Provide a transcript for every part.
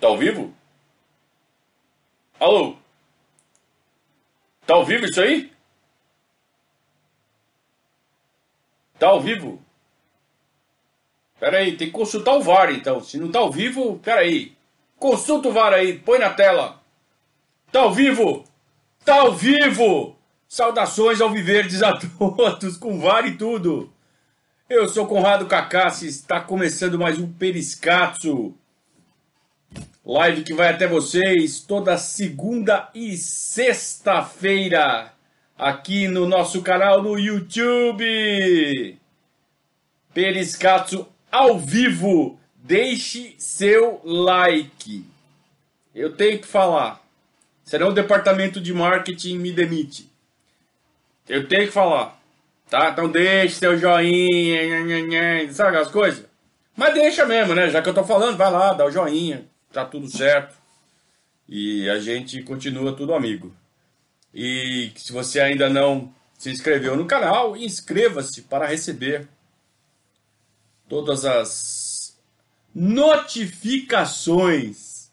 Tá ao vivo? Alô? Tá ao vivo isso aí? Tá ao vivo? Pera aí, tem que consultar o VAR então. Se não tá ao vivo, pera aí. Consulta o VAR aí, põe na tela. Tá ao vivo? Tá ao vivo! Saudações ao Viverdes a todos, com VAR e tudo. Eu sou Conrado Cacassi, está começando mais um Periscatso. Live que vai até vocês toda segunda e sexta-feira aqui no nosso canal no YouTube. Periscatso ao vivo. Deixe seu like. Eu tenho que falar. Senão o departamento de marketing me demite. Eu tenho que falar. Tá? Então deixe seu joinha, sabe as coisas? Mas deixa mesmo, né? Já que eu tô falando, vai lá, dá o joinha tá tudo certo. E a gente continua tudo amigo. E se você ainda não se inscreveu no canal, inscreva-se para receber todas as notificações.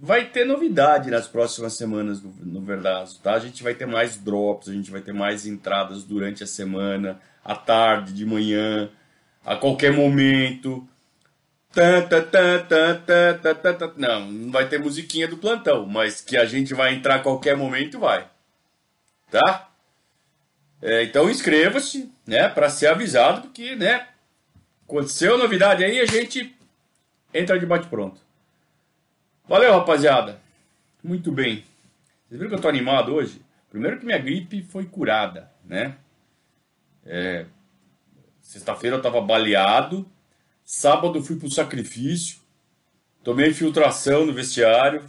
Vai ter novidade nas próximas semanas no, no Verdazo, tá? A gente vai ter mais drops, a gente vai ter mais entradas durante a semana, à tarde, de manhã, a qualquer momento. Não, não vai ter musiquinha do plantão, mas que a gente vai entrar a qualquer momento, vai. Tá? É, então inscreva-se, né, para ser avisado, porque, né, aconteceu novidade aí, a gente entra de bate-pronto. Valeu, rapaziada. Muito bem. Vocês viram que eu tô animado hoje? Primeiro que minha gripe foi curada, né? É, Sexta-feira eu tava baleado, Sábado fui pro sacrifício, tomei infiltração no vestiário,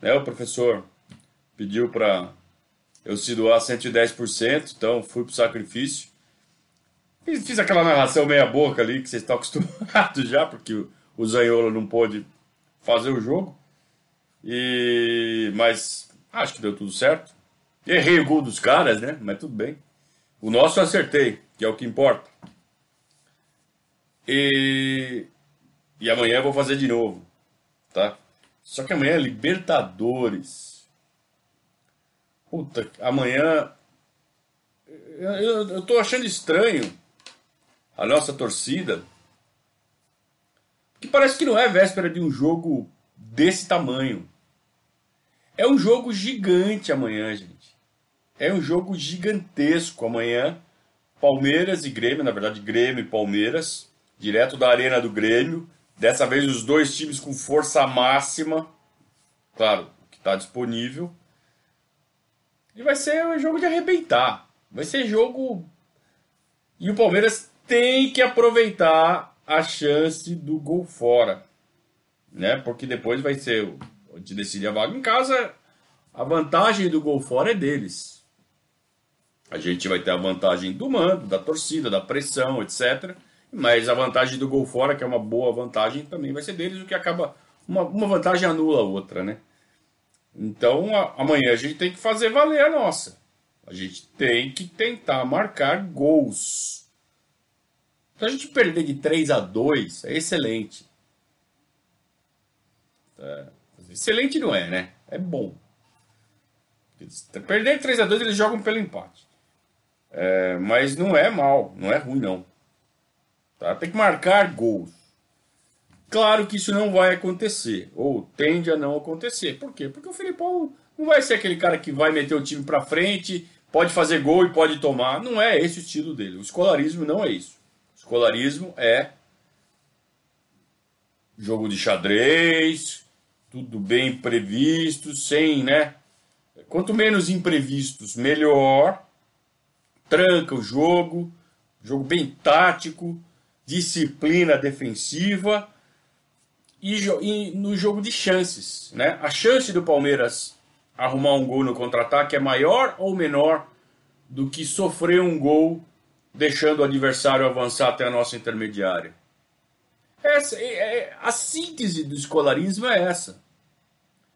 né? O professor pediu para eu se doar 110%, então fui pro sacrifício. Fiz, fiz aquela narração meia boca ali que vocês estão acostumados já, porque o, o Zanhola não pôde fazer o jogo. E mas acho que deu tudo certo. Errei o gol dos caras, né? Mas tudo bem. O nosso eu acertei, que é o que importa. E, e amanhã eu vou fazer de novo, tá? Só que amanhã é Libertadores. Puta, amanhã. Eu, eu, eu tô achando estranho a nossa torcida. Que parece que não é véspera de um jogo desse tamanho. É um jogo gigante amanhã, gente. É um jogo gigantesco amanhã. Palmeiras e Grêmio, na verdade, Grêmio e Palmeiras direto da Arena do Grêmio. Dessa vez os dois times com força máxima. Claro, que está disponível. E vai ser um jogo de arrebentar. Vai ser jogo. E o Palmeiras tem que aproveitar a chance do gol fora. Né? Porque depois vai ser. De decidir a vaga em casa, a vantagem do gol fora é deles. A gente vai ter a vantagem do mando, da torcida, da pressão, etc. Mas a vantagem do gol fora, que é uma boa vantagem, também vai ser deles, o que acaba. Uma, uma vantagem anula a outra, né? Então a, amanhã a gente tem que fazer valer a nossa. A gente tem que tentar marcar gols. Se a gente perder de 3 a 2 é excelente. É, excelente não é, né? É bom. Perder de 3 a 2 eles jogam pelo empate. É, mas não é mal, não é ruim não. Tá? Tem que marcar gols. Claro que isso não vai acontecer, ou tende a não acontecer. Por quê? Porque o Filipão não vai ser aquele cara que vai meter o time para frente, pode fazer gol e pode tomar. Não é esse o estilo dele. O escolarismo não é isso. O escolarismo é jogo de xadrez, tudo bem previsto, sem, né? Quanto menos imprevistos, melhor. Tranca o jogo, jogo bem tático, disciplina defensiva e, e, no jogo de chances. Né? A chance do Palmeiras arrumar um gol no contra-ataque é maior ou menor do que sofrer um gol deixando o adversário avançar até a nossa intermediária. Essa, é, é, a síntese do escolarismo é essa.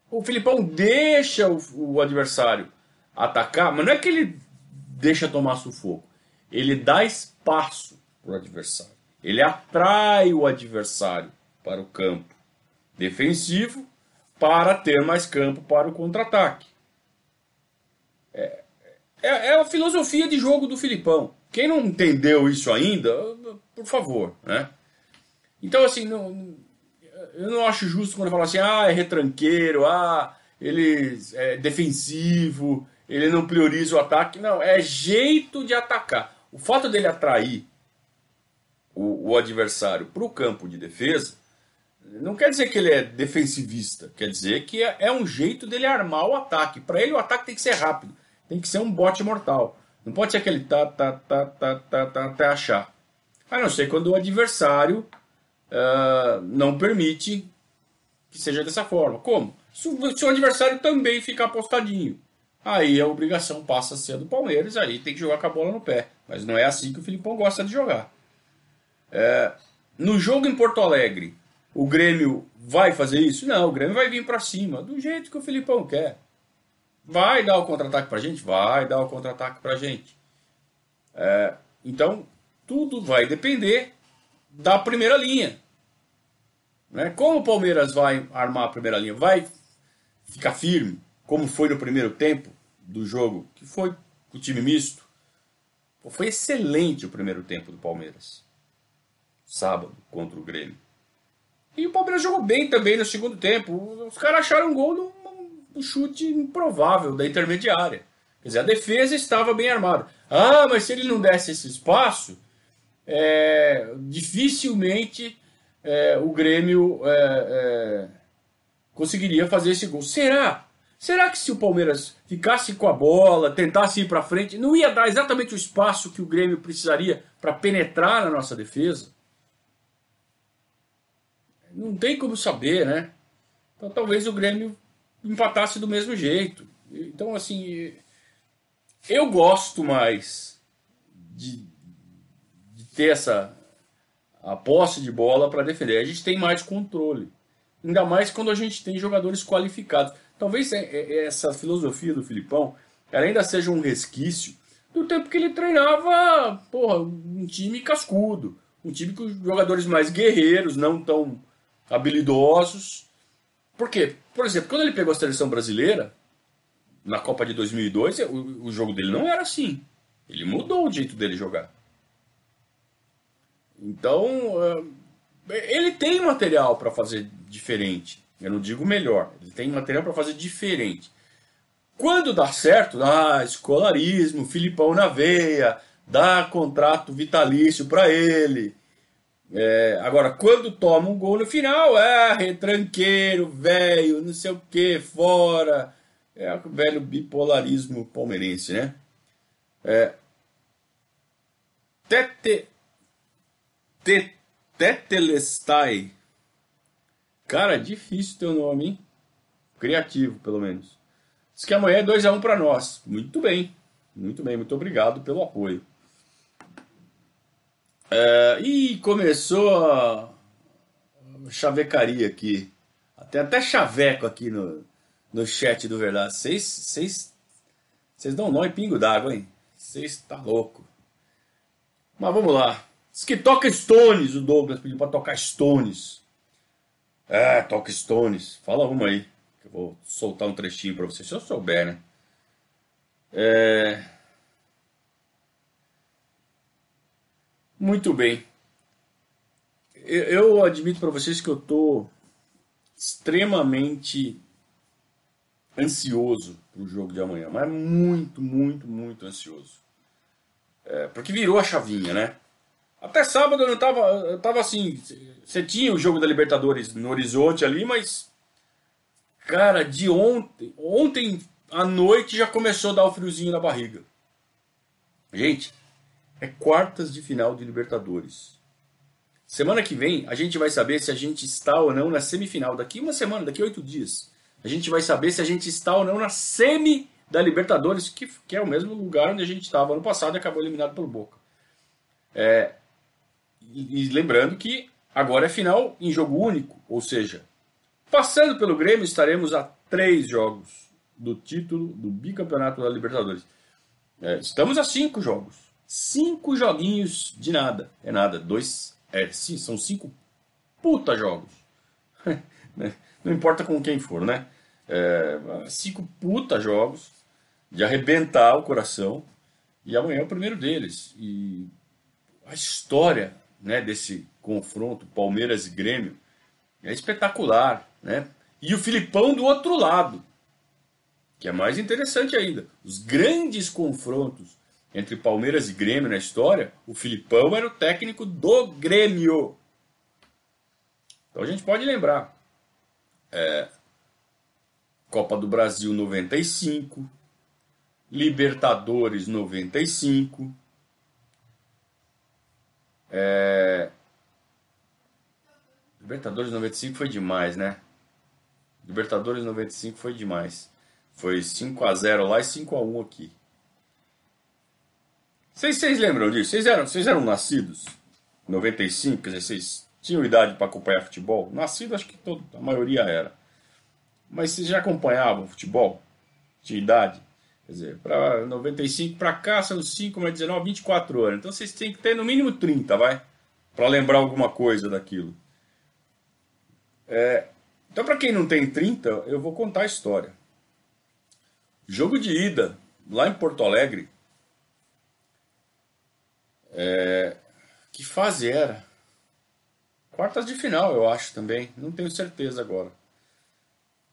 O Filipão deixa o, o adversário atacar, mas não é que ele deixa tomar sufoco. Ele dá espaço para o adversário. Ele atrai o adversário para o campo defensivo para ter mais campo para o contra-ataque. É, é, é, a filosofia de jogo do Filipão. Quem não entendeu isso ainda, por favor, né? Então, assim, não, eu não acho justo quando fala assim, ah, é retranqueiro, ah, ele é defensivo, ele não prioriza o ataque. Não, é jeito de atacar. O fato dele atrair o, o adversário para o campo de defesa não quer dizer que ele é defensivista, quer dizer que é, é um jeito dele armar o ataque. Para ele, o ataque tem que ser rápido, tem que ser um bote mortal. Não pode ser aquele tá, tá, tá, tá, tá, tá, até achar. A não ser quando o adversário uh, não permite que seja dessa forma. Como? Se o, se o adversário também ficar apostadinho. Aí a obrigação passa a ser do Palmeiras, aí tem que jogar com a bola no pé. Mas não é assim que o Filipão gosta de jogar. É, no jogo em Porto Alegre, o Grêmio vai fazer isso? Não, o Grêmio vai vir para cima, do jeito que o Filipão quer. Vai dar o contra-ataque pra gente? Vai dar o contra-ataque pra gente. É, então, tudo vai depender da primeira linha. Né? Como o Palmeiras vai armar a primeira linha? Vai ficar firme, como foi no primeiro tempo do jogo, que foi o time misto? Foi excelente o primeiro tempo do Palmeiras. Sábado, contra o Grêmio. E o Palmeiras jogou bem também no segundo tempo. Os caras acharam um gol num, chute improvável da intermediária. Quer dizer, a defesa estava bem armada. Ah, mas se ele não desse esse espaço, é, dificilmente é, o Grêmio é, é conseguiria fazer esse gol. Será? Será que se o Palmeiras ficasse com a bola, tentasse ir para frente, não ia dar exatamente o espaço que o Grêmio precisaria para penetrar na nossa defesa? Não tem como saber, né? Então talvez o Grêmio empatasse do mesmo jeito. Então, assim, eu gosto mais de, de ter essa a posse de bola para defender. A gente tem mais controle. Ainda mais quando a gente tem jogadores qualificados. Talvez é, é, essa filosofia do Filipão ainda seja um resquício do tempo que ele treinava porra, um time cascudo. Um time com jogadores mais guerreiros, não tão habilidosos. Por quê? Por exemplo, quando ele pegou a seleção brasileira, na Copa de 2002, o, o jogo dele não era assim. Ele mudou o jeito dele jogar. Então, eh, ele tem material para fazer diferente. Eu não digo melhor, ele tem material para fazer diferente. Quando dá certo, dá escolarismo, Filipão na veia, dá contrato vitalício para ele, é, agora, quando toma um gol no final, é retranqueiro, velho, não sei o que, fora. É o velho bipolarismo palmeirense, né? É, tete, te, tetelestai. Cara, difícil teu nome, hein? Criativo, pelo menos. Diz que amanhã é 2x1 um para nós. Muito bem. Muito bem, muito obrigado pelo apoio. É, e começou a chavecaria aqui. Tem até chaveco aqui no, no chat do Verdade. Vocês, vocês, vocês dão nó em pingo d'água, hein? Vocês tá louco. Mas vamos lá. Diz que toca Stones, o Douglas pediu para tocar Stones. É, toca Stones. Fala uma aí. Que eu vou soltar um trechinho para você, se eu souber, né? É... Muito bem. Eu admito para vocês que eu estou extremamente ansioso para o jogo de amanhã, mas muito, muito, muito ansioso. É, porque virou a chavinha, né? Até sábado eu não tava, eu tava assim, você tinha o jogo da Libertadores no horizonte ali, mas cara, de ontem, ontem à noite já começou a dar o friozinho na barriga. Gente, é quartas de final de Libertadores. Semana que vem a gente vai saber se a gente está ou não na semifinal. Daqui uma semana, daqui oito dias, a gente vai saber se a gente está ou não na semi da Libertadores, que, que é o mesmo lugar onde a gente estava ano passado e acabou eliminado pelo Boca. É, e, e lembrando que agora é final em jogo único, ou seja, passando pelo Grêmio estaremos a três jogos do título do bicampeonato da Libertadores. É, estamos a cinco jogos. Cinco joguinhos de nada. É nada. Dois. É, sim, são cinco puta jogos. Não importa com quem for, né? É, cinco puta jogos de arrebentar o coração e amanhã é o primeiro deles. E a história né, desse confronto Palmeiras e Grêmio é espetacular, né? E o Filipão do outro lado, que é mais interessante ainda. Os grandes confrontos entre Palmeiras e Grêmio na história, o Filipão era o técnico do Grêmio. Então a gente pode lembrar. É, Copa do Brasil 95, Libertadores 95, é... Libertadores 95 foi demais, né? Libertadores 95 foi demais. Foi 5 a 0 lá e 5 a 1 aqui. Vocês, lembram disso? Vocês eram, vocês eram nascidos? 95, quer dizer, vocês tinham idade para acompanhar futebol? Nascido, acho que todo, a maioria era. Mas vocês já acompanhavam futebol? Tinha idade? Quer dizer, para 95 para cá são 5 mais 19, 24 anos. Então vocês têm que ter no mínimo 30, vai? Para lembrar alguma coisa daquilo. É, então, para quem não tem 30, eu vou contar a história. Jogo de ida, lá em Porto Alegre. É, que fase era? Quartas de final, eu acho também. Não tenho certeza agora.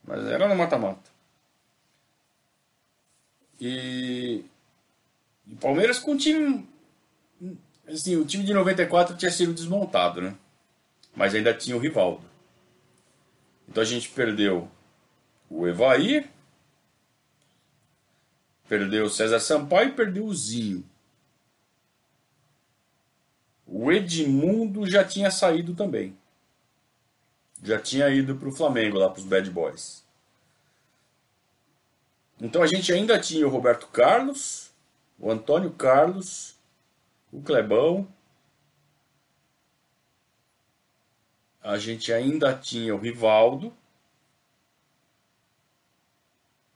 Mas era no mata-mata. E, e Palmeiras com o time. Assim, o time de 94 tinha sido desmontado, né? Mas ainda tinha o Rivaldo. Então a gente perdeu o Evair, perdeu o César Sampaio e perdeu o Zinho. O Edmundo já tinha saído também. Já tinha ido para o Flamengo, lá para os Bad Boys. Então a gente ainda tinha o Roberto Carlos, o Antônio Carlos, o Clebão. A gente ainda tinha o Rivaldo,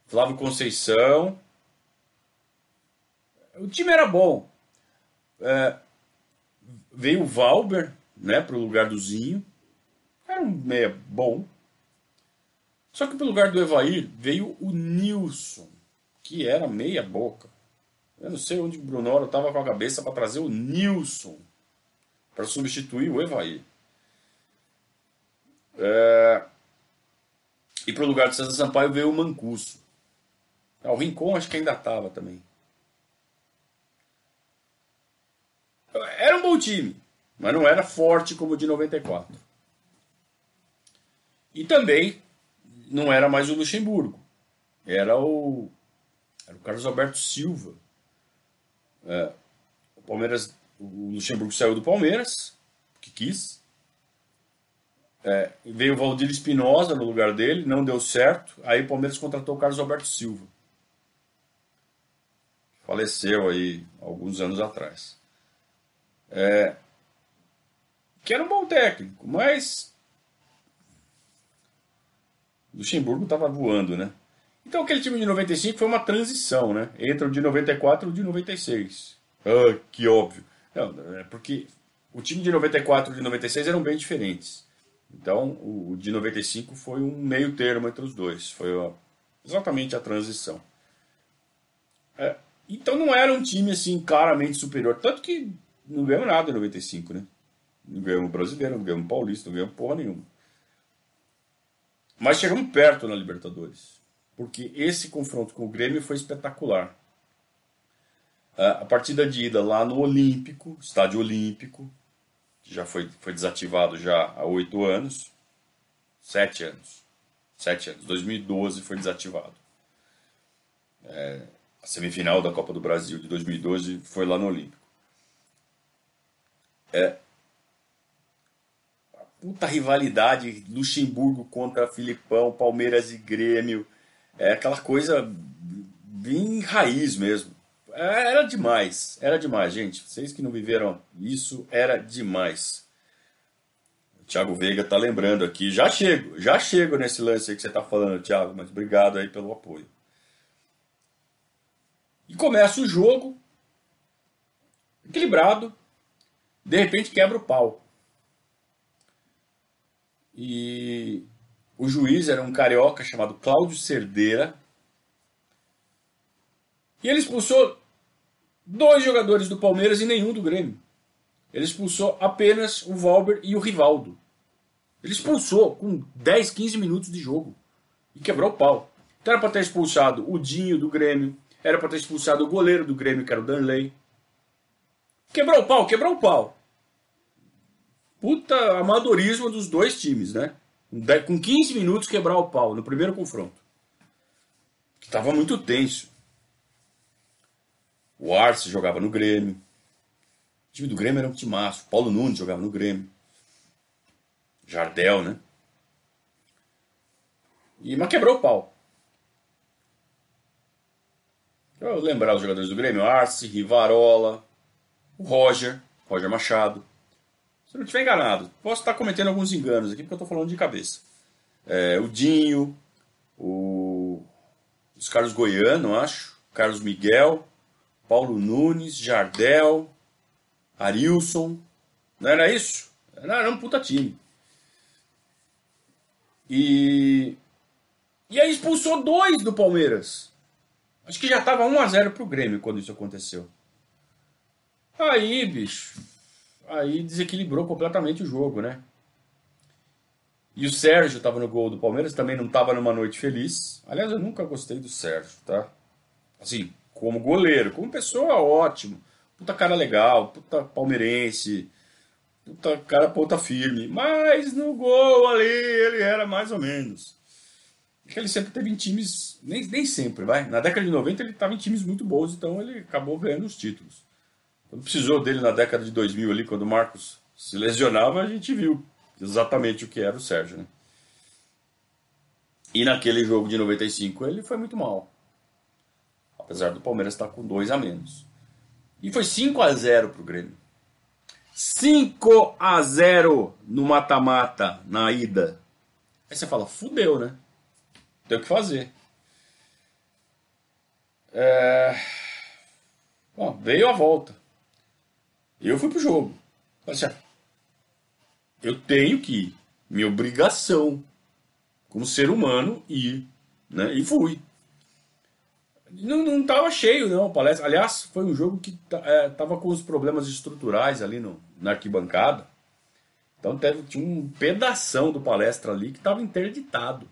Flávio Conceição. O time era bom. É, veio o Valber, né, para o lugar do Zinho. Era um meia bom. Só que pro lugar do Evair veio o Nilson, que era meia boca. Eu não sei onde o Brunoro estava com a cabeça para trazer o Nilson para substituir o Evair. É... E para o lugar do César Sampaio veio o Mancuso. Ah, o Rincon acho que ainda estava também. Era um bom time, mas não era forte como o de 94. E também não era mais o Luxemburgo, era o, era o Carlos Alberto Silva. É, o Palmeiras, o Luxemburgo saiu do Palmeiras, que quis. É, veio o Valdir Espinosa no lugar dele, não deu certo. Aí o Palmeiras contratou o Carlos Alberto Silva. Faleceu aí alguns anos atrás. É, que era um bom técnico, mas Luxemburgo estava voando, né? Então aquele time de 95 foi uma transição, né? Entre o de 94 e o de 96. Ah, que óbvio. Não, é porque o time de 94 e de 96 eram bem diferentes. Então o de 95 foi um meio termo entre os dois. Foi exatamente a transição. É, então não era um time assim claramente superior. Tanto que não ganhamos nada em 95, né? Não ganhamos brasileiro, não ganhamos paulista, não ganhamos porra nenhuma. Mas chegamos perto na Libertadores, porque esse confronto com o Grêmio foi espetacular. A partida de ida lá no Olímpico, estádio Olímpico, que já foi, foi desativado já há oito anos, sete anos, sete anos, 2012 foi desativado. É, a semifinal da Copa do Brasil de 2012 foi lá no Olímpico. É, puta rivalidade, Luxemburgo contra Filipão, Palmeiras e Grêmio. É aquela coisa bem raiz mesmo. É, era demais, era demais, gente. Vocês que não viveram isso, era demais. O Thiago Veiga tá lembrando aqui. Já chego, já chego nesse lance aí que você tá falando, Thiago, mas obrigado aí pelo apoio. E começa o jogo equilibrado, de repente quebra o pau. E O juiz era um carioca chamado Cláudio Cerdeira. E ele expulsou dois jogadores do Palmeiras e nenhum do Grêmio. Ele expulsou apenas o Valber e o Rivaldo. Ele expulsou com 10, 15 minutos de jogo. E quebrou o pau. Então era para ter expulsado o Dinho do Grêmio. Era para ter expulsado o goleiro do Grêmio, que era o Danley. Quebrou o pau, quebrou o pau. Puta amadorismo dos dois times, né? Com 15 minutos quebrar o pau no primeiro confronto. Que tava muito tenso. O Arce jogava no Grêmio. O time do Grêmio era um timaço. Paulo Nunes jogava no Grêmio. Jardel, né? E, mas quebrou o pau. Eu lembrar os jogadores do Grêmio: Arce, Rivarola, o Roger, Roger Machado. Se eu não estiver enganado, posso estar cometendo alguns enganos aqui porque eu estou falando de cabeça. É, o Dinho, o, os Carlos Goiano, acho, Carlos Miguel, Paulo Nunes, Jardel, Arilson. Não era isso? Era, era um puta time. E, e aí expulsou dois do Palmeiras. Acho que já estava 1x0 pro Grêmio quando isso aconteceu. Aí, bicho, aí desequilibrou completamente o jogo, né? E o Sérgio estava no gol do Palmeiras, também não estava numa noite feliz. Aliás, eu nunca gostei do Sérgio, tá? Assim, como goleiro, como pessoa, ótimo. Puta cara legal, puta palmeirense, puta cara ponta firme. Mas no gol ali ele era mais ou menos. Porque ele sempre teve em times, nem, nem sempre, vai. Na década de 90 ele estava em times muito bons, então ele acabou ganhando os títulos. Quando precisou dele na década de 2000 ali, quando o Marcos se lesionava, a gente viu exatamente o que era o Sérgio, né? E naquele jogo de 95 ele foi muito mal. Apesar do Palmeiras estar com dois a menos. E foi 5 a 0 pro Grêmio. 5 a 0 no mata-mata na ida. Aí você fala, fudeu, né? Tem o que fazer. É... Bom, veio a volta. Eu fui pro jogo. Assim, eu tenho que ir. Minha obrigação como ser humano ir. Né? E fui. Não, não tava cheio, não, a palestra. Aliás, foi um jogo que é, tava com os problemas estruturais ali no, na arquibancada. Então teve, tinha um pedação do palestra ali que estava interditado.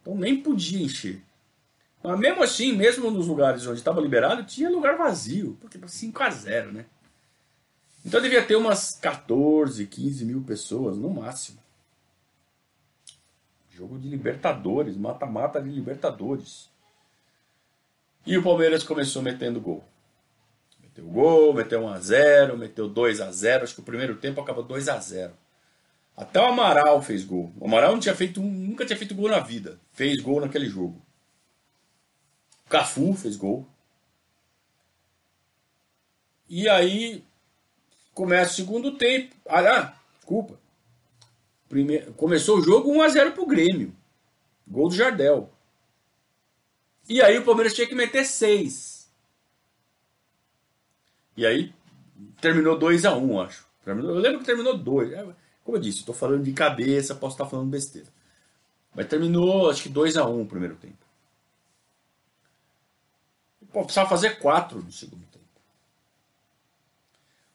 Então nem podia encher. Mas mesmo assim, mesmo nos lugares onde estava liberado, tinha lugar vazio. Porque 5 a 0 né? Então devia ter umas 14, 15 mil pessoas no máximo. Jogo de Libertadores, mata-mata de Libertadores. E o Palmeiras começou metendo gol. Meteu gol, meteu 1x0, meteu 2x0. Acho que o primeiro tempo acabou 2x0. Até o Amaral fez gol. O Amaral tinha feito, nunca tinha feito gol na vida. Fez gol naquele jogo. O Cafu fez gol. E aí começa o segundo tempo. Ah, desculpa. Primeiro, começou o jogo 1x0 pro Grêmio. Gol do Jardel. E aí o Palmeiras tinha que meter 6. E aí terminou 2x1, um, acho. Eu lembro que terminou 2. É, como eu disse, estou falando de cabeça, posso estar falando besteira. Mas terminou, acho que 2x1 um, o primeiro tempo. Pô, precisava fazer 4 no segundo.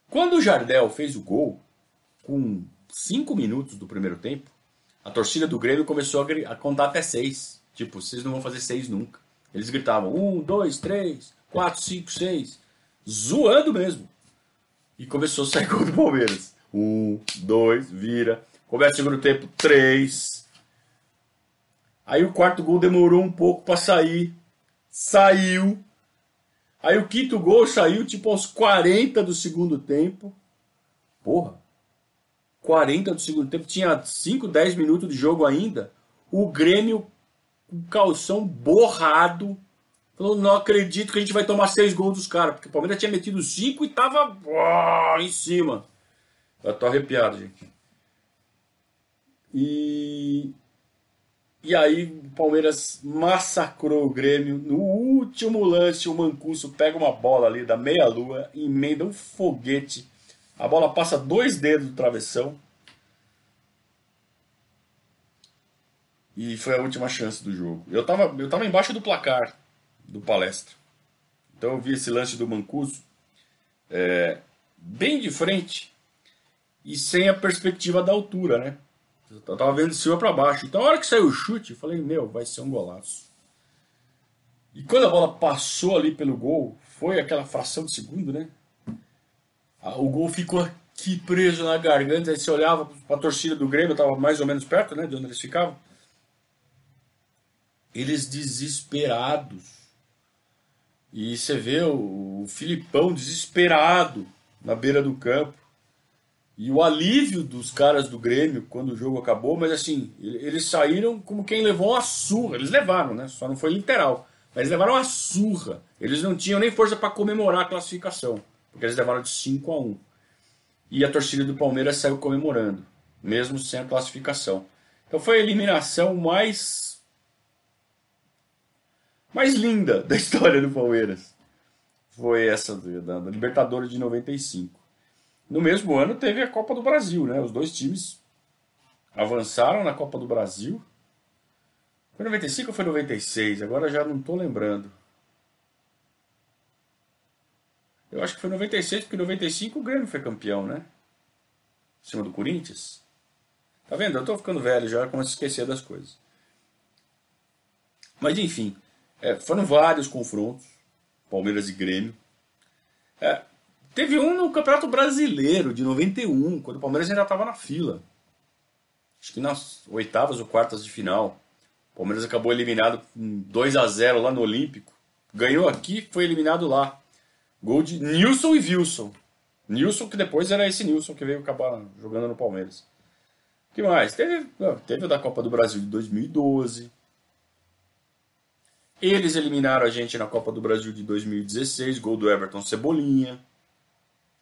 Quando o Jardel fez o gol, com 5 minutos do primeiro tempo, a torcida do Grêmio começou a contar até 6. Tipo, vocês não vão fazer 6 nunca. Eles gritavam: um, dois, três, quatro, cinco, seis. Zoando mesmo. E começou a sair gol do Palmeiras. Um, dois, vira. Começa o segundo tempo, três. Aí o quarto gol demorou um pouco para sair. Saiu. Aí o quinto gol saiu tipo aos 40 do segundo tempo. Porra. 40 do segundo tempo. Tinha 5, 10 minutos de jogo ainda. O Grêmio com calção borrado. Falou, não acredito que a gente vai tomar seis gols dos caras, porque o Palmeiras tinha metido cinco e tava em cima. Eu tô arrepiado, gente. E e aí o Palmeiras massacrou o Grêmio. No último lance, o Mancuso pega uma bola ali da meia-lua emenda um foguete. A bola passa dois dedos do travessão. E foi a última chance do jogo. Eu tava, eu tava embaixo do placar do palestra. Então eu vi esse lance do Mancuso é, bem de frente e sem a perspectiva da altura, né? Eu tava vendo de cima para baixo. Então a hora que saiu o chute, eu falei, meu, vai ser um golaço. E quando a bola passou ali pelo gol, foi aquela fração de segundo, né? O gol ficou aqui preso na garganta. Aí você olhava para a torcida do Grêmio, estava mais ou menos perto, né? De onde eles ficavam. Eles desesperados. E você vê o, o Filipão desesperado na beira do campo. E o alívio dos caras do Grêmio quando o jogo acabou, mas assim, eles saíram como quem levou uma surra. Eles levaram, né? Só não foi literal. Mas levaram uma surra. Eles não tinham nem força para comemorar a classificação, porque eles levaram de 5 a 1. E a torcida do Palmeiras saiu comemorando, mesmo sem a classificação. Então foi a eliminação mais mais linda da história do Palmeiras. Foi essa da, da Libertadores de 95. No mesmo ano teve a Copa do Brasil, né? Os dois times avançaram na Copa do Brasil foi 95 ou foi 96? Agora já não estou lembrando. Eu acho que foi 96, porque em 95 o Grêmio foi campeão, né? Em cima do Corinthians. Tá vendo? Eu estou ficando velho já, começo a esquecer das coisas. Mas enfim, é, foram vários confrontos, Palmeiras e Grêmio. É, teve um no Campeonato Brasileiro de 91, quando o Palmeiras ainda estava na fila. Acho que nas oitavas ou quartas de final. O Palmeiras acabou eliminado com 2 a 0 lá no Olímpico. Ganhou aqui, foi eliminado lá. Gol de Nilson e Wilson. Nilson, que depois era esse Nilson que veio acabar jogando no Palmeiras. Que mais? Teve, teve o da Copa do Brasil de 2012. Eles eliminaram a gente na Copa do Brasil de 2016, gol do Everton Cebolinha,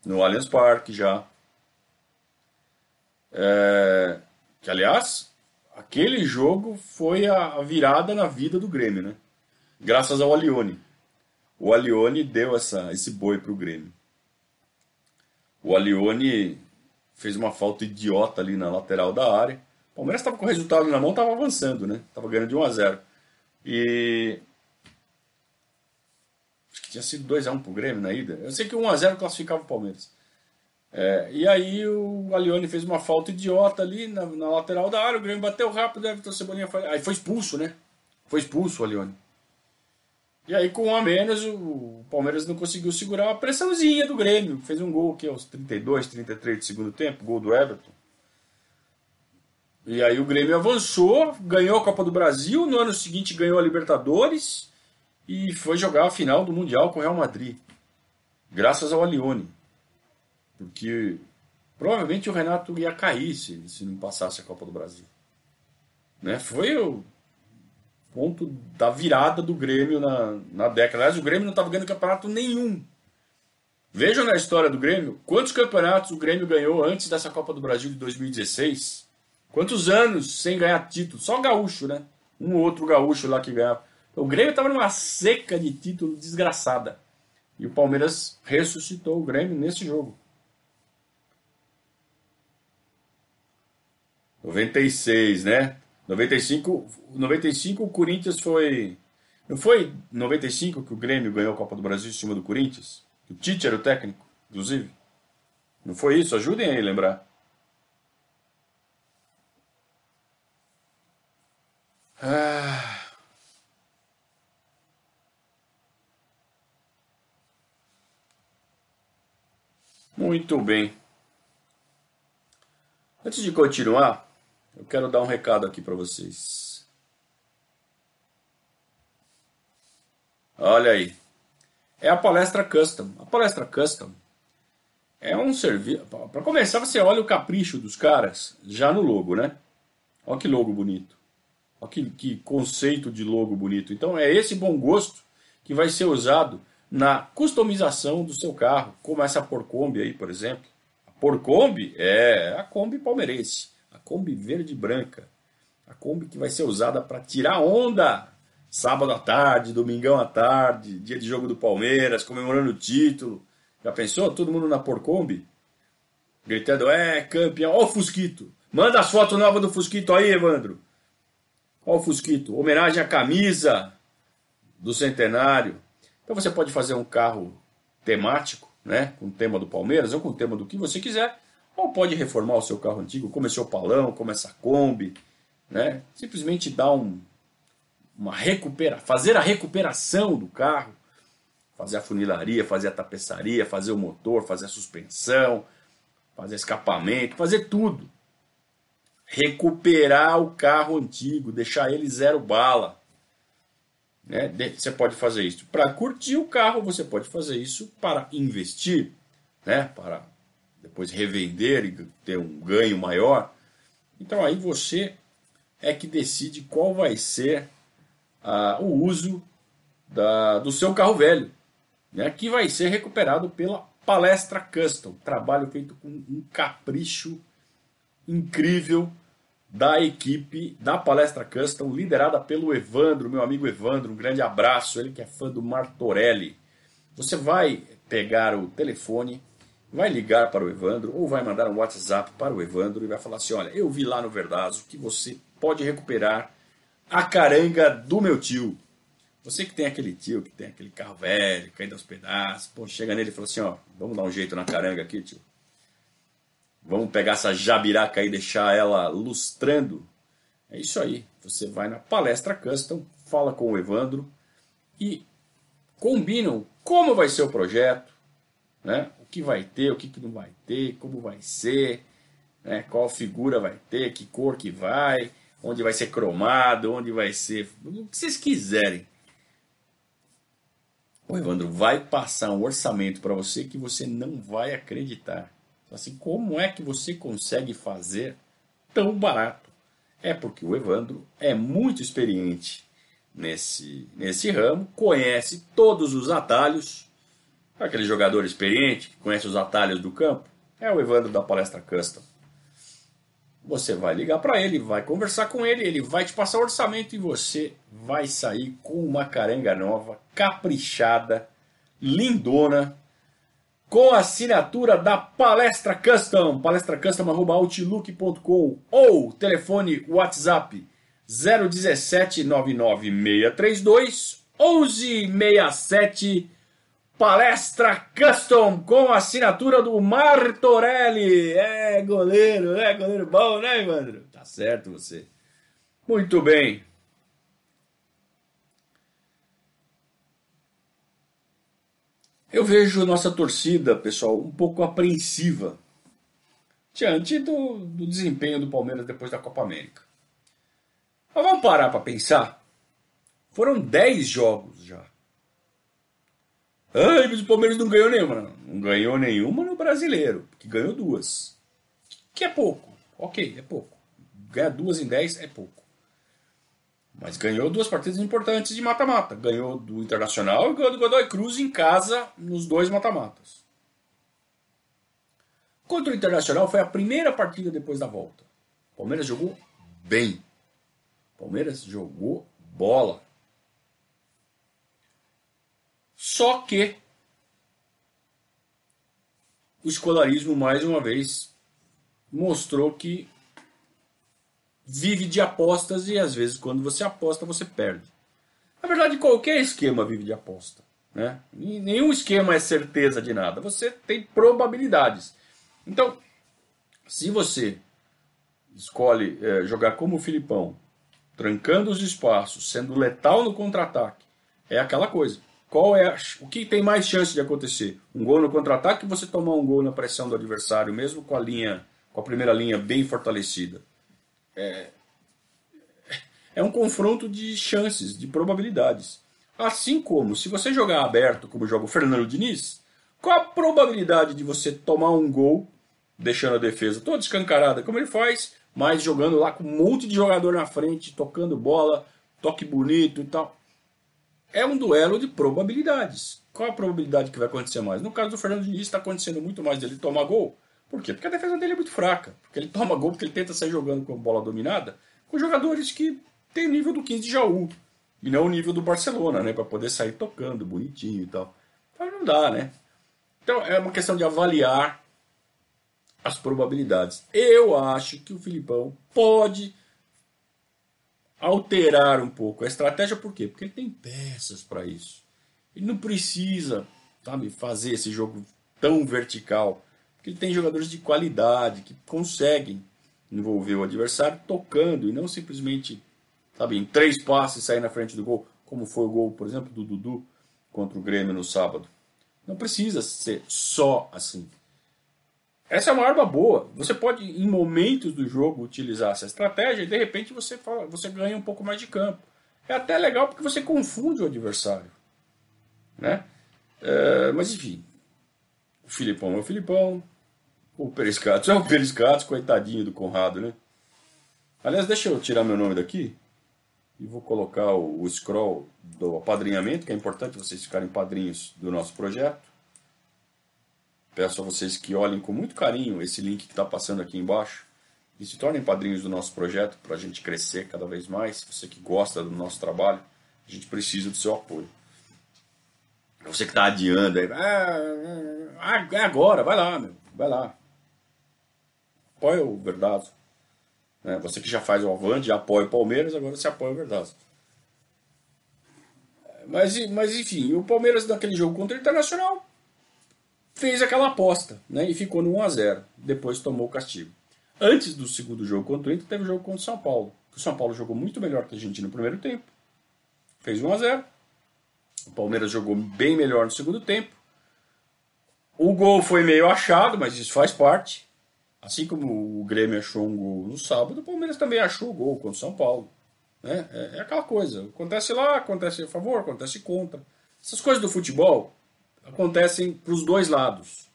no Allianz Parque já. É, que aliás, aquele jogo foi a, virada na vida do Grêmio, né? Graças ao Alione. O Alione deu essa, esse boi pro Grêmio. O Alione fez uma falta idiota ali na lateral da área. O Palmeiras estava com o resultado na mão, estava avançando, né? Tava ganhando de 1 a 0. E acho que tinha sido 2 a 1 pro Grêmio na ida. Eu sei que 1 a 0 classificava o Palmeiras. É, e aí o Alione fez uma falta idiota ali na, na lateral da área, o Grêmio bateu rápido, Everton Cebolinha foi, aí foi expulso, né? Foi expulso o Alione. E aí com um a menos o Palmeiras não conseguiu segurar a pressãozinha do Grêmio, fez um gol que aos 32, 33 de segundo tempo, gol do Everton. E aí o Grêmio avançou, ganhou a Copa do Brasil, no ano seguinte ganhou a Libertadores e foi jogar a final do Mundial com o Real Madrid. Graças ao Alione. Porque provavelmente o Renato ia cair se, se não passasse a Copa do Brasil. Né? Foi o ponto da virada do Grêmio na, na década. Aliás, o Grêmio não estava ganhando campeonato nenhum. Vejam na história do Grêmio quantos campeonatos o Grêmio ganhou antes dessa Copa do Brasil de 2016. Quantos anos sem ganhar título? Só gaúcho, né? Um outro gaúcho lá que ganhava. O Grêmio estava numa seca de título desgraçada. E o Palmeiras ressuscitou o Grêmio nesse jogo. 96, né? 95, 95 o Corinthians foi. Não foi 95 que o Grêmio ganhou a Copa do Brasil em cima do Corinthians? O Tite era o técnico, inclusive. Não foi isso? Ajudem aí a lembrar. Ah. Muito bem. Antes de continuar, eu quero dar um recado aqui para vocês. Olha aí. É a palestra custom. A palestra custom é um serviço. Para começar, você olha o capricho dos caras já no logo, né? Olha que logo bonito. Olha que, que conceito de logo bonito. Então é esse bom gosto que vai ser usado na customização do seu carro, como essa Porcombi aí, por exemplo. A Porcombi é a Kombi palmeirense. Kombi verde e branca. A Kombi que vai ser usada para tirar onda sábado à tarde, domingão à tarde, dia de jogo do Palmeiras, comemorando o título. Já pensou? Todo mundo na Porcombi? Gritando, é, campeão. Ó o Fusquito. Manda as fotos novas do Fusquito aí, Evandro. Olha o Fusquito, homenagem à camisa do centenário. Então você pode fazer um carro temático, né, com o tema do Palmeiras ou com o tema do que você quiser, ou pode reformar o seu carro antigo, como esse Opalão, como essa Kombi, né? Simplesmente dar um, uma recupera, fazer a recuperação do carro, fazer a funilaria, fazer a tapeçaria, fazer o motor, fazer a suspensão, fazer escapamento, fazer tudo. Recuperar o carro antigo, deixar ele zero bala. Né? Você pode fazer isso para curtir o carro, você pode fazer isso para investir, né? para depois revender e ter um ganho maior. Então aí você é que decide qual vai ser ah, o uso da, do seu carro velho, né? que vai ser recuperado pela Palestra Custom, trabalho feito com um capricho incrível da equipe da Palestra Custom, liderada pelo Evandro, meu amigo Evandro, um grande abraço, ele que é fã do Martorelli. Você vai pegar o telefone, vai ligar para o Evandro ou vai mandar um WhatsApp para o Evandro e vai falar assim: olha, eu vi lá no Verdazo que você pode recuperar a caranga do meu tio. Você que tem aquele tio que tem aquele carro velho, caindo aos pedaços, pô, chega nele e fala assim, ó, vamos dar um jeito na caranga aqui, tio. Vamos pegar essa jabiraca e deixar ela lustrando. É isso aí. Você vai na palestra custom, fala com o Evandro e combinam como vai ser o projeto, né? O que vai ter, o que, que não vai ter, como vai ser, né? qual figura vai ter, que cor que vai, onde vai ser cromado, onde vai ser. O que vocês quiserem. O Evandro vai passar um orçamento para você que você não vai acreditar. Assim, como é que você consegue fazer tão barato? É porque o Evandro é muito experiente nesse, nesse ramo, conhece todos os atalhos. Aquele jogador experiente que conhece os atalhos do campo é o Evandro da Palestra Custom. Você vai ligar para ele, vai conversar com ele, ele vai te passar o orçamento e você vai sair com uma carenga nova, caprichada, lindona, com a assinatura da Palestra Custom, palestracustom.outlook.com ou telefone WhatsApp 017 99632 1167 Palestra Custom com assinatura do Martorelli. É goleiro, é goleiro bom, né, Evandro? Tá certo você. Muito bem. Eu vejo nossa torcida, pessoal, um pouco apreensiva diante do, do desempenho do Palmeiras depois da Copa América. Mas vamos parar para pensar. Foram 10 jogos já. Ai, mas o Palmeiras não ganhou nenhuma. Não, ganhou nenhuma no brasileiro, que ganhou duas. Que é pouco. Ok, é pouco. Ganhar duas em dez é pouco. Mas ganhou duas partidas importantes de mata-mata. Ganhou do Internacional e ganhou do Godoy Cruz em casa nos dois mata-matas. Contra o Internacional foi a primeira partida depois da volta. O Palmeiras jogou bem. O Palmeiras jogou bola. Só que o escolarismo, mais uma vez, mostrou que vive de apostas e às vezes quando você aposta você perde. Na verdade, qualquer esquema vive de aposta. Né? nenhum esquema é certeza de nada. Você tem probabilidades. Então, se você escolhe é, jogar como o Filipão, trancando os espaços, sendo letal no contra-ataque, é aquela coisa. Qual é a, o que tem mais chance de acontecer? Um gol no contra-ataque, você tomar um gol na pressão do adversário, mesmo com a linha, com a primeira linha bem fortalecida. É, é um confronto de chances, de probabilidades. Assim como se você jogar aberto, como joga o Fernando Diniz, qual a probabilidade de você tomar um gol, deixando a defesa toda escancarada, como ele faz, mas jogando lá com um monte de jogador na frente, tocando bola, toque bonito e tal é um duelo de probabilidades. Qual a probabilidade que vai acontecer mais? No caso do Fernando Diniz, está acontecendo muito mais dele tomar gol. Por quê? Porque a defesa dele é muito fraca. Porque ele toma gol, porque ele tenta sair jogando com bola dominada com jogadores que têm o nível do 15 de Jaú. E não o nível do Barcelona, né? Para poder sair tocando bonitinho e tal. Então não dá, né? Então é uma questão de avaliar as probabilidades. Eu acho que o Filipão pode alterar um pouco a estratégia, por quê? Porque ele tem peças para isso. Ele não precisa, sabe, fazer esse jogo tão vertical, porque ele tem jogadores de qualidade que conseguem envolver o adversário tocando e não simplesmente, sabe, em três passes sair na frente do gol, como foi o gol, por exemplo, do Dudu contra o Grêmio no sábado. Não precisa ser só assim. Essa é uma arma boa. Você pode, em momentos do jogo, utilizar essa estratégia e de repente você, fala, você ganha um pouco mais de campo. É até legal porque você confunde o adversário. Né? É, mas enfim, o Filipão é o Filipão, o Periscatos é o Periscatos, coitadinho do Conrado, né? Aliás, deixa eu tirar meu nome daqui e vou colocar o, o scroll do apadrinhamento, que é importante vocês ficarem padrinhos do nosso projeto. Peço a vocês que olhem com muito carinho esse link que está passando aqui embaixo e se tornem padrinhos do nosso projeto para a gente crescer cada vez mais. Você que gosta do nosso trabalho, a gente precisa do seu apoio. Você que está adiando aí, ah, ah, é agora, vai lá, meu, vai lá. Apoia o Verdazo. Né? Você que já faz o Avante, já apoia o Palmeiras, agora você apoia o Verdazo. Mas, mas enfim, o Palmeiras naquele jogo contra o Internacional fez aquela aposta né? e ficou no 1x0. Depois tomou o castigo. Antes do segundo jogo contra o Inter, teve o jogo contra o São Paulo. O São Paulo jogou muito melhor que a Argentina no primeiro tempo. Fez 1x0. O Palmeiras jogou bem melhor no segundo tempo. O gol foi meio achado, mas isso faz parte. Assim como o Grêmio achou um gol no sábado, o Palmeiras também achou o gol contra o São Paulo. Né? É, é aquela coisa. Acontece lá, acontece a favor, acontece contra. Essas coisas do futebol acontecem para os dois lados.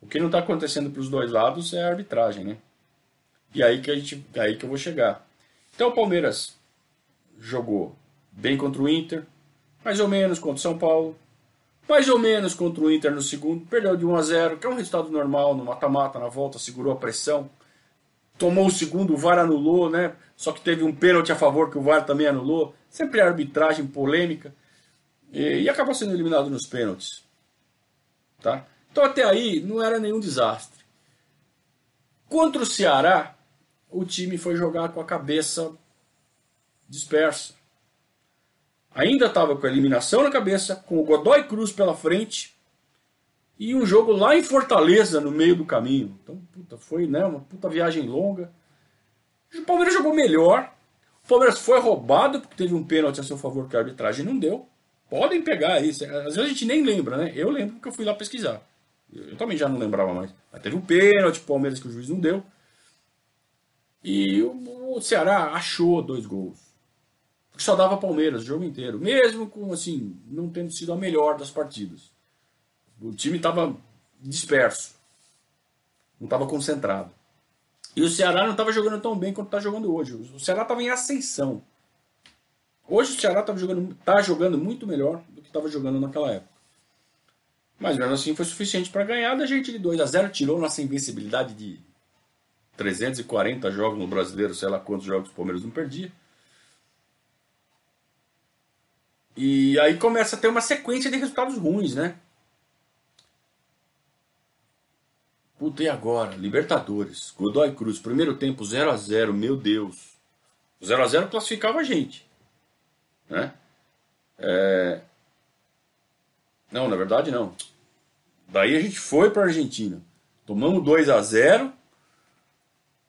O que não está acontecendo para os dois lados é a arbitragem, né? E aí que a gente, aí que eu vou chegar. Então o Palmeiras jogou bem contra o Inter, mais ou menos contra o São Paulo, mais ou menos contra o Inter no segundo, perdeu de 1 a 0, que é um resultado normal no mata-mata, na volta, segurou a pressão. Tomou o segundo, o VAR anulou, né? Só que teve um pênalti a favor que o VAR também anulou. Sempre arbitragem polêmica. E, e acabou sendo eliminado nos pênaltis. Tá? Então até aí não era nenhum desastre. Contra o Ceará, o time foi jogar com a cabeça dispersa. Ainda estava com a eliminação na cabeça, com o Godoy Cruz pela frente e um jogo lá em Fortaleza no meio do caminho. Então, puta, foi né, uma puta viagem longa. O Palmeiras jogou melhor. O Palmeiras foi roubado porque teve um pênalti a seu favor que a arbitragem não deu. Podem pegar isso. Às vezes a gente nem lembra, né? Eu lembro porque eu fui lá pesquisar. Eu também já não lembrava mais. Mas teve um pênalti, Palmeiras que o juiz não deu. E o Ceará achou dois gols porque só dava Palmeiras o jogo inteiro, mesmo com assim não tendo sido a melhor das partidas. O time estava disperso, não estava concentrado. E o Ceará não estava jogando tão bem quanto está jogando hoje. O Ceará estava em ascensão. Hoje o Ceará está jogando, tá jogando muito melhor do que estava jogando naquela época. Mas mesmo assim foi suficiente para ganhar da gente de 2 a 0 tirou nossa invencibilidade de 340 jogos no brasileiro, sei lá quantos jogos o Palmeiras não perdia. E aí começa a ter uma sequência de resultados ruins, né? Puta, e agora? Libertadores. Godoy Cruz, primeiro tempo 0 a 0 meu Deus. 0 a 0 classificava a gente. Né? É... Não, na verdade não. Daí a gente foi para Argentina. Tomamos 2 a 0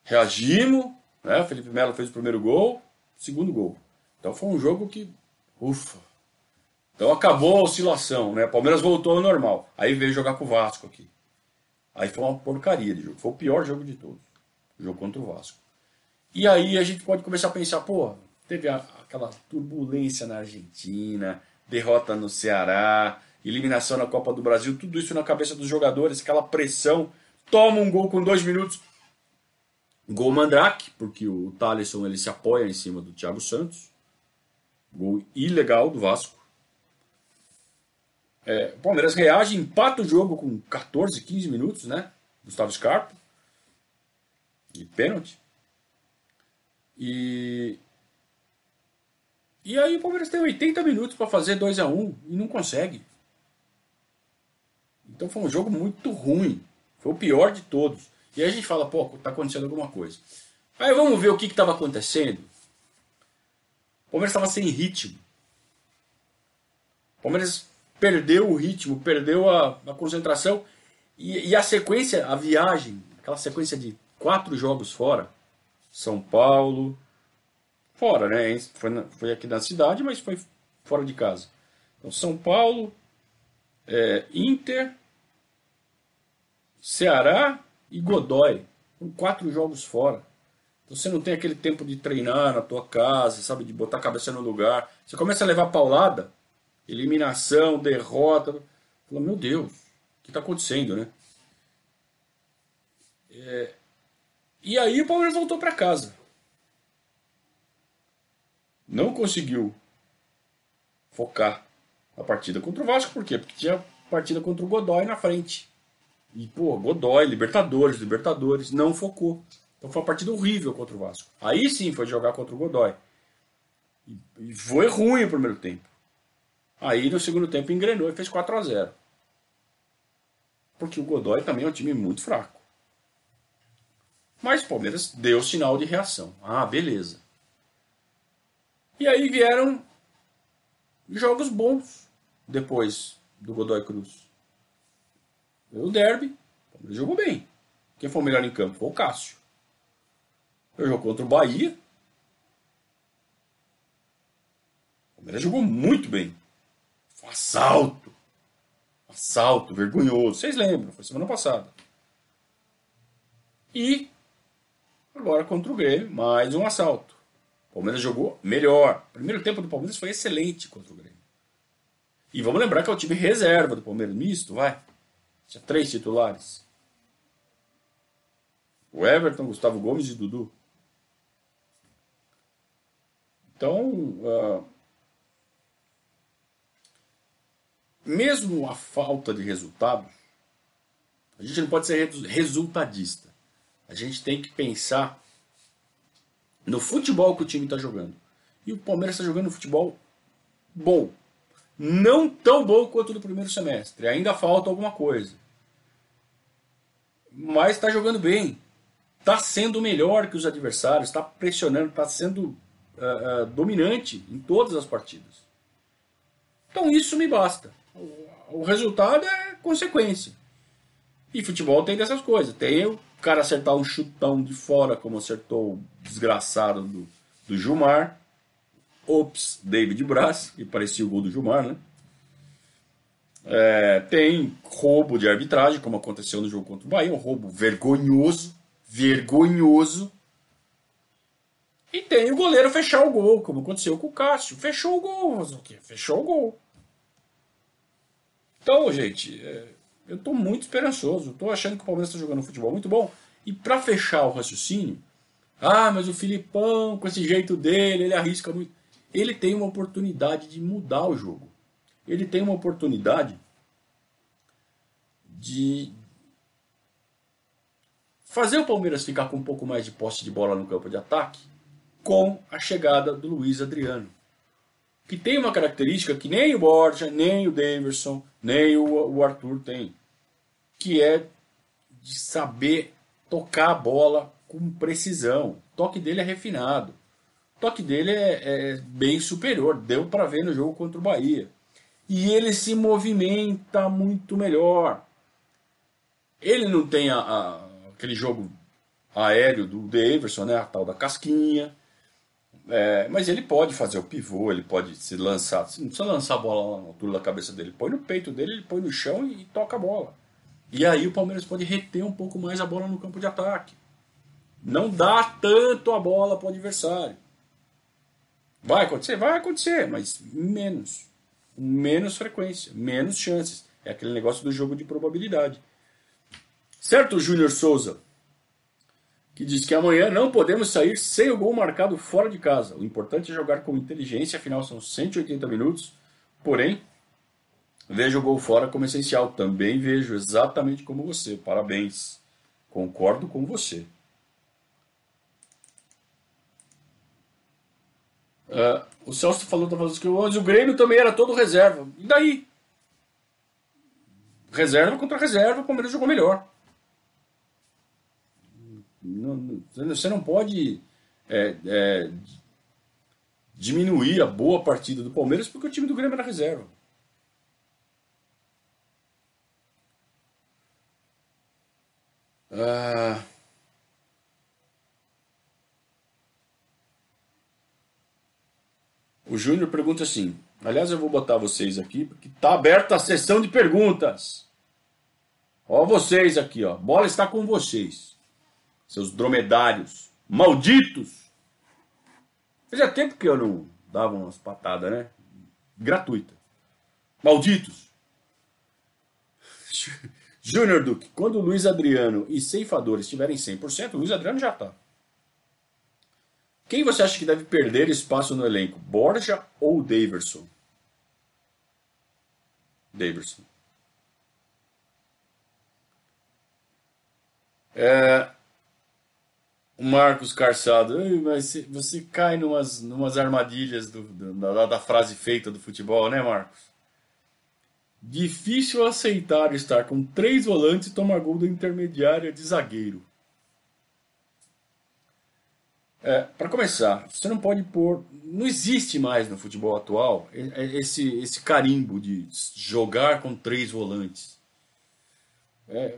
reagimos. Né? O Felipe Melo fez o primeiro gol, segundo gol. Então foi um jogo que, ufa, então acabou a oscilação, né? O Palmeiras voltou ao normal. Aí veio jogar com o Vasco aqui. Aí foi uma porcaria de jogo. Foi o pior jogo de todos. Jogo contra o Vasco. E aí a gente pode começar a pensar, pô, teve a, aquela turbulência na Argentina, derrota no Ceará, eliminação na Copa do Brasil, tudo isso na cabeça dos jogadores, aquela pressão. Toma um gol com dois minutos. Gol Mandrake, porque o Thaleson ele se apoia em cima do Thiago Santos. Gol ilegal do Vasco. É, o Palmeiras reage, empata o jogo com 14, 15 minutos, né? Gustavo Scarpa. E pênalti. E. E aí o Palmeiras tem 80 minutos para fazer 2 a 1 e não consegue. Então foi um jogo muito ruim. Foi o pior de todos. E aí a gente fala, pô, tá acontecendo alguma coisa. Aí vamos ver o que estava acontecendo. O Palmeiras estava sem ritmo. O Palmeiras perdeu o ritmo, perdeu a, a concentração e, e, a sequência, a viagem, aquela sequência de quatro jogos fora, São Paulo, fora, né? Foi, na, foi aqui na cidade, mas foi fora de casa. Então, São Paulo, é, Inter, Ceará e Godoy. Com quatro jogos fora. Então você não tem aquele tempo de treinar na tua casa, sabe, de botar a cabeça no lugar. Você começa a levar paulada, eliminação, derrota. Fala, meu Deus, o que está acontecendo, né? É... E aí o Palmeiras voltou para casa. Não conseguiu focar na partida contra o Vasco, por quê? Porque tinha partida contra o Godoy na frente. E, pô, Godoy, Libertadores, Libertadores, não focou. Então foi uma partida horrível contra o Vasco. Aí sim foi jogar contra o Godoy. E foi ruim o primeiro tempo. Aí no segundo tempo engrenou e fez 4 a 0 Porque o Godoy também é um time muito fraco. Mas o Palmeiras deu sinal de reação. Ah, beleza. E aí vieram jogos bons depois do Godoy Cruz. O Derby, o Palmeiras jogou bem. Quem foi o melhor em campo? Foi o Cássio. Eu jogo contra o Bahia. O Palmeiras jogou muito bem. Um assalto. Assalto, vergonhoso. Vocês lembram? Foi semana passada. E agora contra o Grêmio, mais um assalto. O Palmeiras jogou melhor. O primeiro tempo do Palmeiras foi excelente contra o Grêmio. E vamos lembrar que é o time reserva do Palmeiras misto, vai. Tinha três titulares. O Everton, Gustavo Gomes e Dudu. Então, uh, mesmo a falta de resultados, a gente não pode ser resultadista. A gente tem que pensar no futebol que o time está jogando. E o Palmeiras está jogando um futebol bom. Não tão bom quanto no primeiro semestre. Ainda falta alguma coisa. Mas está jogando bem. Está sendo melhor que os adversários. Está pressionando. Está sendo uh, uh, dominante em todas as partidas. Então isso me basta. O, resultado é consequência. E futebol tem dessas coisas. Tem o cara acertar um chutão de fora, como acertou o desgraçado do, do Gilmar. Ops, David Braz, que parecia o gol do Gilmar, né? É, tem roubo de arbitragem, como aconteceu no jogo contra o Bahia, um roubo vergonhoso, vergonhoso. E tem o goleiro fechar o gol, como aconteceu com o Cássio. Fechou o gol, o quê? Fechou o gol. Então, gente, é, eu estou muito esperançoso. Estou achando que o Palmeiras está jogando um futebol muito bom. E para fechar o raciocínio, ah, mas o Filipão, com esse jeito dele, ele arrisca muito. Ele tem uma oportunidade de mudar o jogo. Ele tem uma oportunidade de fazer o Palmeiras ficar com um pouco mais de posse de bola no campo de ataque com a chegada do Luiz Adriano. Que tem uma característica que nem o Borja, nem o Davidson, nem o, Arthur tem. Que é de saber tocar a bola com precisão. O toque dele é refinado. O toque dele é, é bem superior. Deu para ver no jogo contra o Bahia. E ele se movimenta muito melhor. Ele não tem a, a, aquele jogo aéreo do Davidson, né? a tal da casquinha. É, mas ele pode fazer o pivô, ele pode se lançar. Não precisa lançar a bola na altura da cabeça dele. Põe no peito dele, ele põe no chão e, e toca a bola. E aí o Palmeiras pode reter um pouco mais a bola no campo de ataque. Não dá tanto a bola para o adversário. Vai acontecer? Vai acontecer, mas menos. Menos frequência, menos chances. É aquele negócio do jogo de probabilidade. Certo, Júnior Souza? Que diz que amanhã não podemos sair sem o gol marcado fora de casa. O importante é jogar com inteligência, afinal são 180 minutos. Porém, vejo o gol fora como essencial. Também vejo exatamente como você. Parabéns. Concordo com você. Uh, o Celso falou da que o Grêmio também era todo reserva. E daí? Reserva contra reserva, o Palmeiras jogou melhor. Você não pode é, é, diminuir a boa partida do Palmeiras porque o time do Grêmio era reserva. Ah... O Júnior pergunta assim: aliás, eu vou botar vocês aqui, porque tá aberta a sessão de perguntas. Ó, vocês aqui, ó. Bola está com vocês. Seus dromedários malditos. Fazia tempo que eu não dava umas patadas, né? Gratuita. Malditos. Júnior Duque, quando Luiz Adriano e ceifadores estiverem 100%, o Luiz Adriano já está. Quem você acha que deve perder espaço no elenco? Borja ou Daverson? Daverson. É, o Marcos Carçado, você cai numas, numas armadilhas do, da, da frase feita do futebol, né, Marcos? Difícil aceitar estar com três volantes e tomar gol da intermediária de zagueiro. É, para começar, você não pode pôr. Não existe mais no futebol atual esse, esse carimbo de jogar com três volantes. É,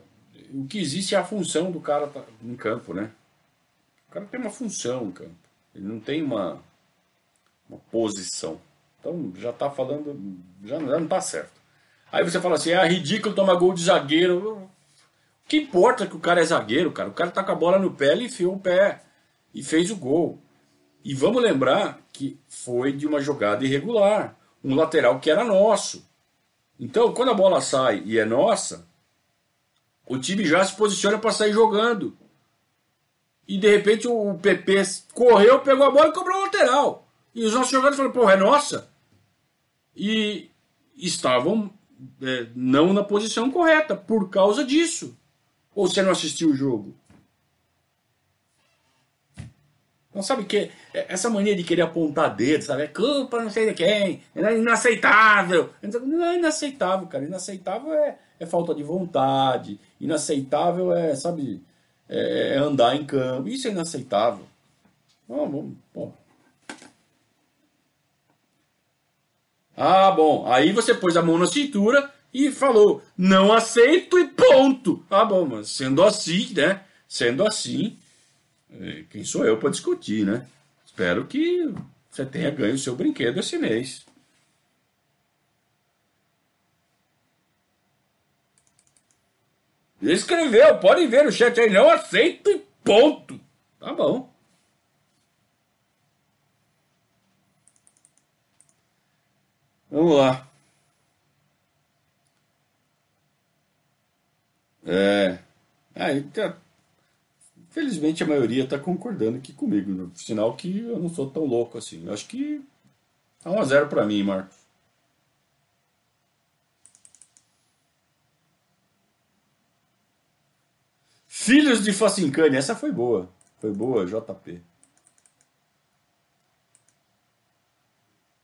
o que existe é a função do cara tá em campo, né? Cara tem uma função em campo. Ele não tem uma, uma posição. Então já está falando. Já, já não está certo. Aí você fala assim: é ridículo tomar gol de zagueiro. O que importa que o cara é zagueiro, cara? O cara tá com a bola no pé, ele enfiou o pé e fez o gol. E vamos lembrar que foi de uma jogada irregular, um lateral que era nosso. Então, quando a bola sai e é nossa, o time já se posiciona para sair jogando. E de repente o PP correu, pegou a bola e cobrou o lateral. E os nossos jogadores falaram, porra, é nossa. E estavam é, não na posição correta por causa disso. Ou você não assistiu o jogo? Não sabe que é, essa mania de querer apontar dedo, sabe? É culpa não sei de quem, é inaceitável. Não é inaceitável, cara. Inaceitável é, é falta de vontade. Inaceitável é, sabe, é, é andar em campo. Isso é inaceitável. Vamos, bom. Ah, bom. Aí você pôs a mão na cintura e falou: não aceito e ponto. Ah, bom, mas sendo assim, né? Sendo assim, é, quem sou eu para discutir, né? Espero que você tenha ganho o seu brinquedo esse mês. Escreveu, pode ver no chat aí, não aceito e ponto. Tá bom. Vamos lá. É. Aí tá Felizmente a maioria está concordando aqui comigo. Né? Sinal que eu não sou tão louco assim. Eu acho que é 1 a 0 para mim, Marcos. Filhos de Facincani, essa foi boa. Foi boa, JP.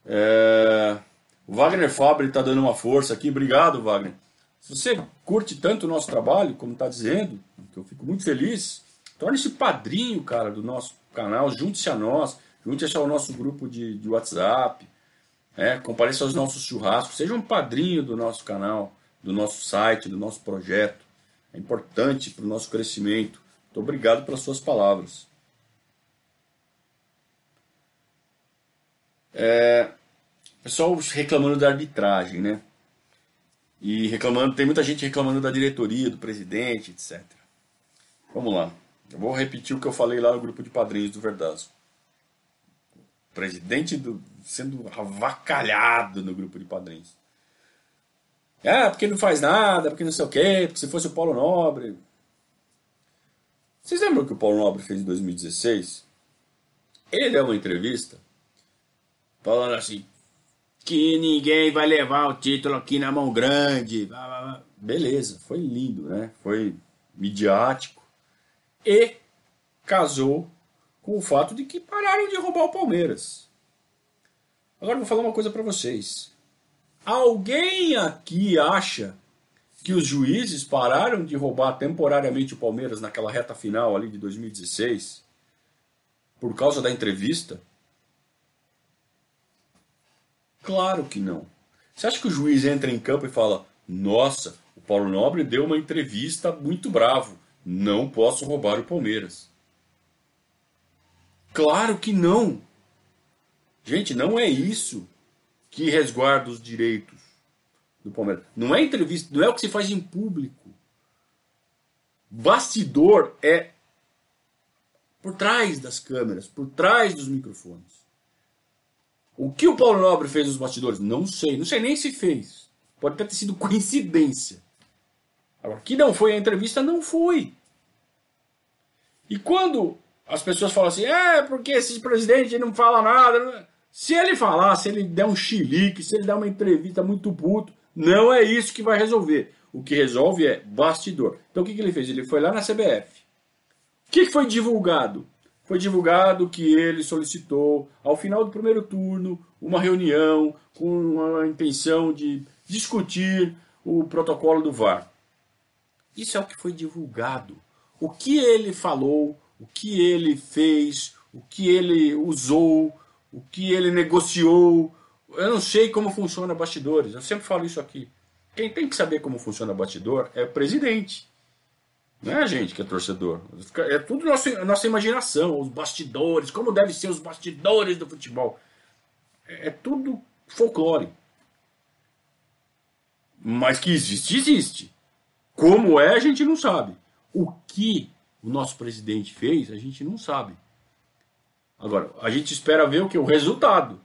É... O Wagner Fabre está dando uma força aqui. Obrigado, Wagner. Se você curte tanto o nosso trabalho, como está dizendo, que eu fico muito feliz, Torne-se padrinho, cara, do nosso canal, junte-se a nós, junte-se ao nosso grupo de, de WhatsApp, é, compareça aos nossos churrascos, seja um padrinho do nosso canal, do nosso site, do nosso projeto. É importante para o nosso crescimento. Muito obrigado pelas suas palavras. É, pessoal reclamando da arbitragem, né? E reclamando, tem muita gente reclamando da diretoria, do presidente, etc. Vamos lá. Eu vou repetir o que eu falei lá no grupo de padrinhos do Verdazo. Presidente do, sendo avacalhado no grupo de padrinhos. É, porque não faz nada, porque não sei o quê, porque se fosse o Paulo Nobre. Vocês lembram que o Paulo Nobre fez em 2016? Ele deu uma entrevista falando assim: que ninguém vai levar o título aqui na mão grande. Beleza, foi lindo, né? Foi midiático e casou com o fato de que pararam de roubar o Palmeiras. Agora vou falar uma coisa para vocês. Alguém aqui acha que os juízes pararam de roubar temporariamente o Palmeiras naquela reta final ali de 2016 por causa da entrevista? Claro que não. Você acha que o juiz entra em campo e fala: Nossa, o Paulo Nobre deu uma entrevista muito bravo, não posso roubar o Palmeiras? Claro que não. Gente, não é isso que resguarda os direitos do Palmeiras. Não é entrevista, não é o que se faz em público. Bastidor é por trás das câmeras, por trás dos microfones. O que o Paulo Nobre fez nos bastidores? Não sei. Não sei nem se fez. Pode até ter sido coincidência. Agora, que não foi a entrevista, não foi. E quando as pessoas falam assim, é porque esse presidente não fala nada. Se ele falar, se ele der um chilique, se ele der uma entrevista muito puto, não é isso que vai resolver. O que resolve é bastidor. Então o que, que ele fez? Ele foi lá na CBF. O que, que foi divulgado? foi divulgado que ele solicitou, ao final do primeiro turno, uma reunião com a intenção de discutir o protocolo do VAR. Isso é o que foi divulgado. O que ele falou, o que ele fez, o que ele usou, o que ele negociou. Eu não sei como funciona bastidores. Eu sempre falo isso aqui. Quem tem que saber como funciona bastidor é o presidente. Não é a gente que é torcedor. É tudo nossa, nossa imaginação, os bastidores, como devem ser os bastidores do futebol. É, é tudo folclore. Mas que existe, existe. Como é, a gente não sabe. O que o nosso presidente fez, a gente não sabe. Agora, a gente espera ver o que? O resultado.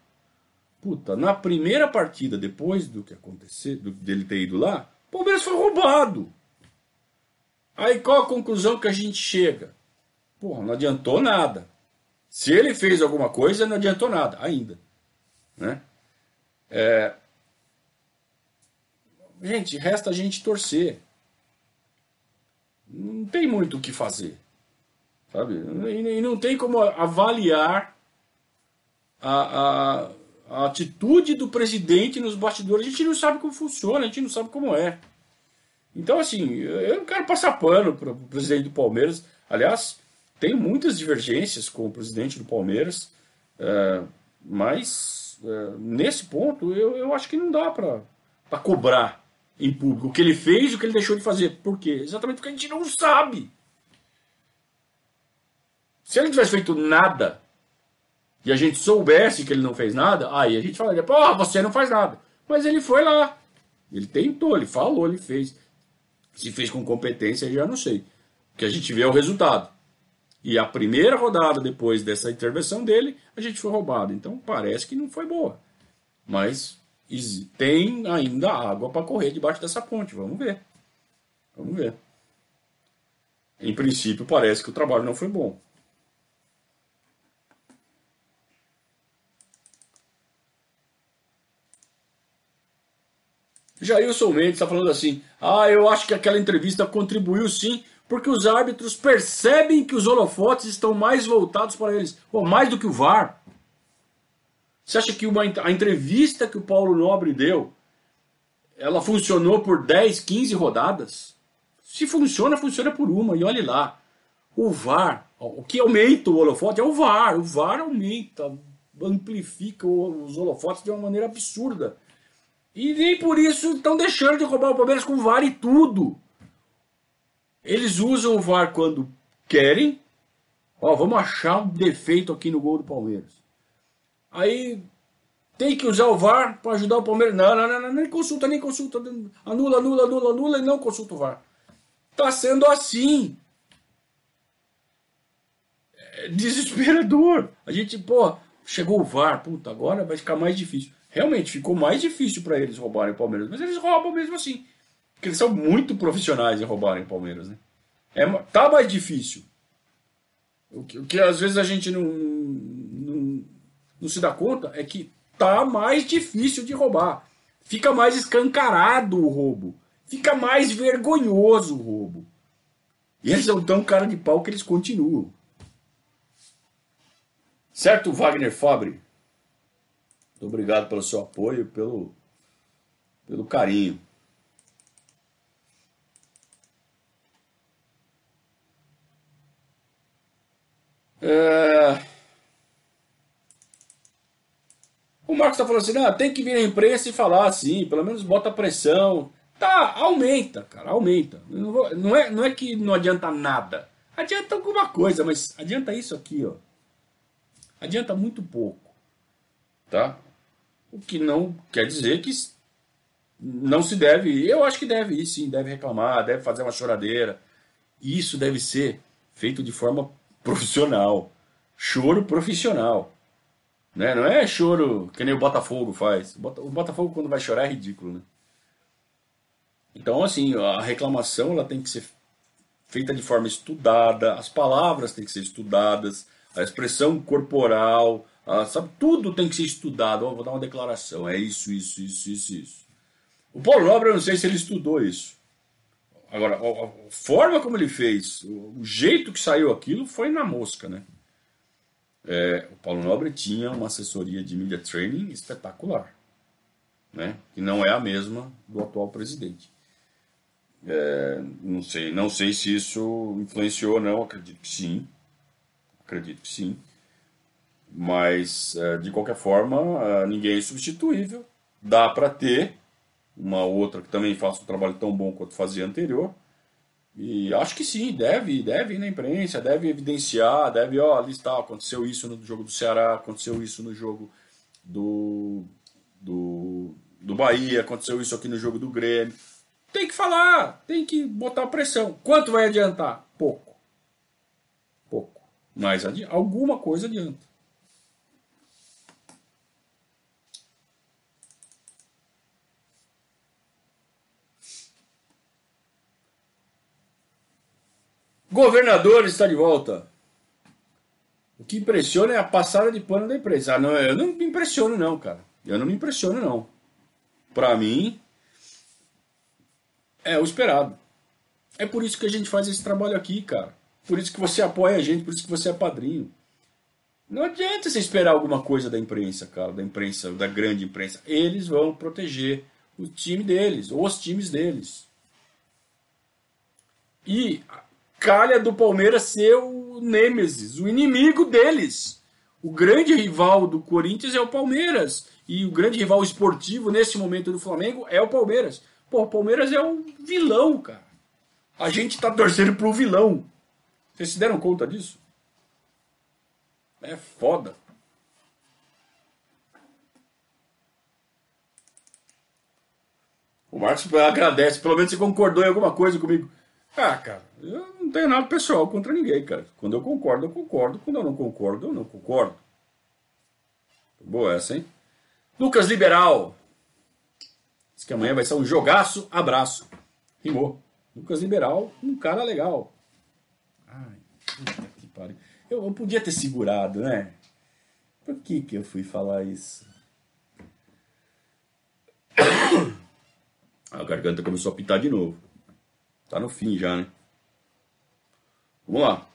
Puta, na primeira partida, depois do que aconteceu, do, dele ter ido lá, o Palmeiras foi roubado. Aí qual a conclusão que a gente chega? Porra, não adiantou nada. Se ele fez alguma coisa, não adiantou nada ainda. Né? É... Gente, resta a gente torcer. Não tem muito o que fazer. Sabe? E não tem como avaliar a, a, a atitude do presidente nos bastidores. A gente não sabe como funciona, a gente não sabe como é. Então, assim, eu não quero passar pano para o presidente do Palmeiras. Aliás, tenho muitas divergências com o presidente do Palmeiras, é, mas é, nesse ponto eu, eu acho que não dá para cobrar em público o que ele fez e o que ele deixou de fazer. Por quê? Exatamente porque a gente não sabe. Se ele não tivesse feito nada e a gente soubesse que ele não fez nada, aí a gente falaria, pô, você não faz nada. Mas ele foi lá. Ele tentou, ele falou, ele fez. Se fez com competência, já não sei. Que a gente vê o resultado. E a primeira rodada depois dessa intervenção dele, a gente foi roubado. Então parece que não foi boa. Mas tem ainda água para correr debaixo dessa ponte. Vamos ver. Vamos ver. Em princípio, parece que o trabalho não foi bom. Jailson Mendes está falando assim: ah, eu acho que aquela entrevista contribuiu sim, porque os árbitros percebem que os holofotes estão mais voltados para eles, ou mais do que o VAR. Você acha que uma, a entrevista que o Paulo Nobre deu, ela funcionou por 10, 15 rodadas? Se funciona, funciona por uma, e olhe lá. O VAR, o que aumenta o holofote é o VAR. O VAR aumenta, amplifica os holofotes de uma maneira absurda. E nem por isso estão deixando de roubar o Palmeiras com o VAR e tudo. Eles usam o VAR quando querem. Ó, vamos achar um defeito aqui no gol do Palmeiras. Aí tem que usar o VAR para ajudar o Palmeiras. Não, não, não, não, nem consulta, nem consulta. Anula, anula, anula, anula e não consulta o VAR. Tá sendo assim. É desesperador. A gente, pô, chegou o VAR, puta, agora vai ficar mais difícil. Realmente ficou mais difícil para eles roubarem o Palmeiras, mas eles roubam mesmo assim. Porque eles são muito profissionais em roubarem o Palmeiras, né? É, tá mais difícil. O que, o que às vezes a gente não, não, não se dá conta é que tá mais difícil de roubar. Fica mais escancarado o roubo. Fica mais vergonhoso o roubo. E eles são tão cara de pau que eles continuam. Certo, Wagner Fabre? Muito obrigado pelo seu apoio, pelo, pelo carinho. É... O Marcos está falando assim, não, tem que vir a imprensa e falar assim, pelo menos bota pressão. Tá, aumenta, cara, aumenta. Não, vou, não, é, não é que não adianta nada. Adianta alguma coisa, mas adianta isso aqui, ó. Adianta muito pouco. Tá? O que não quer dizer que não se deve ir. Eu acho que deve ir, sim, deve reclamar, deve fazer uma choradeira. Isso deve ser feito de forma profissional. Choro profissional. Né? Não é choro que nem o Botafogo faz. O Botafogo, quando vai chorar, é ridículo. Né? Então, assim, a reclamação ela tem que ser feita de forma estudada, as palavras têm que ser estudadas, a expressão corporal, a, sabe, tudo tem que ser estudado. Oh, vou dar uma declaração, é isso, isso, isso, isso, isso. O Paulo Nobre, eu não sei se ele estudou isso. Agora, a, forma como ele fez, o, jeito que saiu aquilo foi na mosca, né? É, o Paulo Nobre tinha uma assessoria de media training espetacular, né? Que não é a mesma do atual presidente. É, não sei, não sei se isso influenciou ou não, acredito que sim. Acredito que sim. Mas, é, de qualquer forma, é, ninguém é substituível. Dá para ter uma outra que também faça um trabalho tão bom quanto fazia anterior. E acho que sim, deve, deve ir na imprensa, deve evidenciar, deve, ó, listar, aconteceu isso no jogo do Ceará, aconteceu isso no jogo do, do, do Bahia, aconteceu isso aqui no jogo do Grêmio. Tem que falar, tem que botar pressão. Quanto vai adiantar? Pouco. Pouco. Mas alguma coisa adianta. Governador está de volta. O que impressiona é a passada de pano da imprensa. Ah, não, eu não me impressiono, não, cara. Eu não me impressiono, não. Para mim, é o esperado. É por isso que a gente faz esse trabalho aqui, cara. Por isso que você apoia a gente, por isso que você é padrinho. Não adianta você esperar alguma coisa da imprensa, cara, da imprensa, da grande imprensa. Eles vão proteger o time deles, os times deles. E calha do Palmeiras ser o Nêmesis, o inimigo deles. O grande rival do Corinthians é o Palmeiras. E o grande rival esportivo nesse momento do Flamengo é o Palmeiras. Pô, o Palmeiras é um vilão, cara. A gente tá torcendo pro vilão. Vocês se deram conta disso? É foda. O Marcos agradece, pelo menos você concordou em alguma coisa comigo. Ah, cara, eu não tenho nada pessoal contra ninguém, cara. Quando eu concordo, eu concordo. Quando eu não concordo, eu não concordo. Boa essa, hein? Lucas Liberal. Diz que amanhã vai ser um jogaço, abraço. Rimou. Lucas Liberal, um cara legal. Ai, puta que pariu. Eu, eu podia ter segurado, né? Por que que eu fui falar isso? A garganta começou a pitar de novo. Tá no fim já, né? Vamos lá.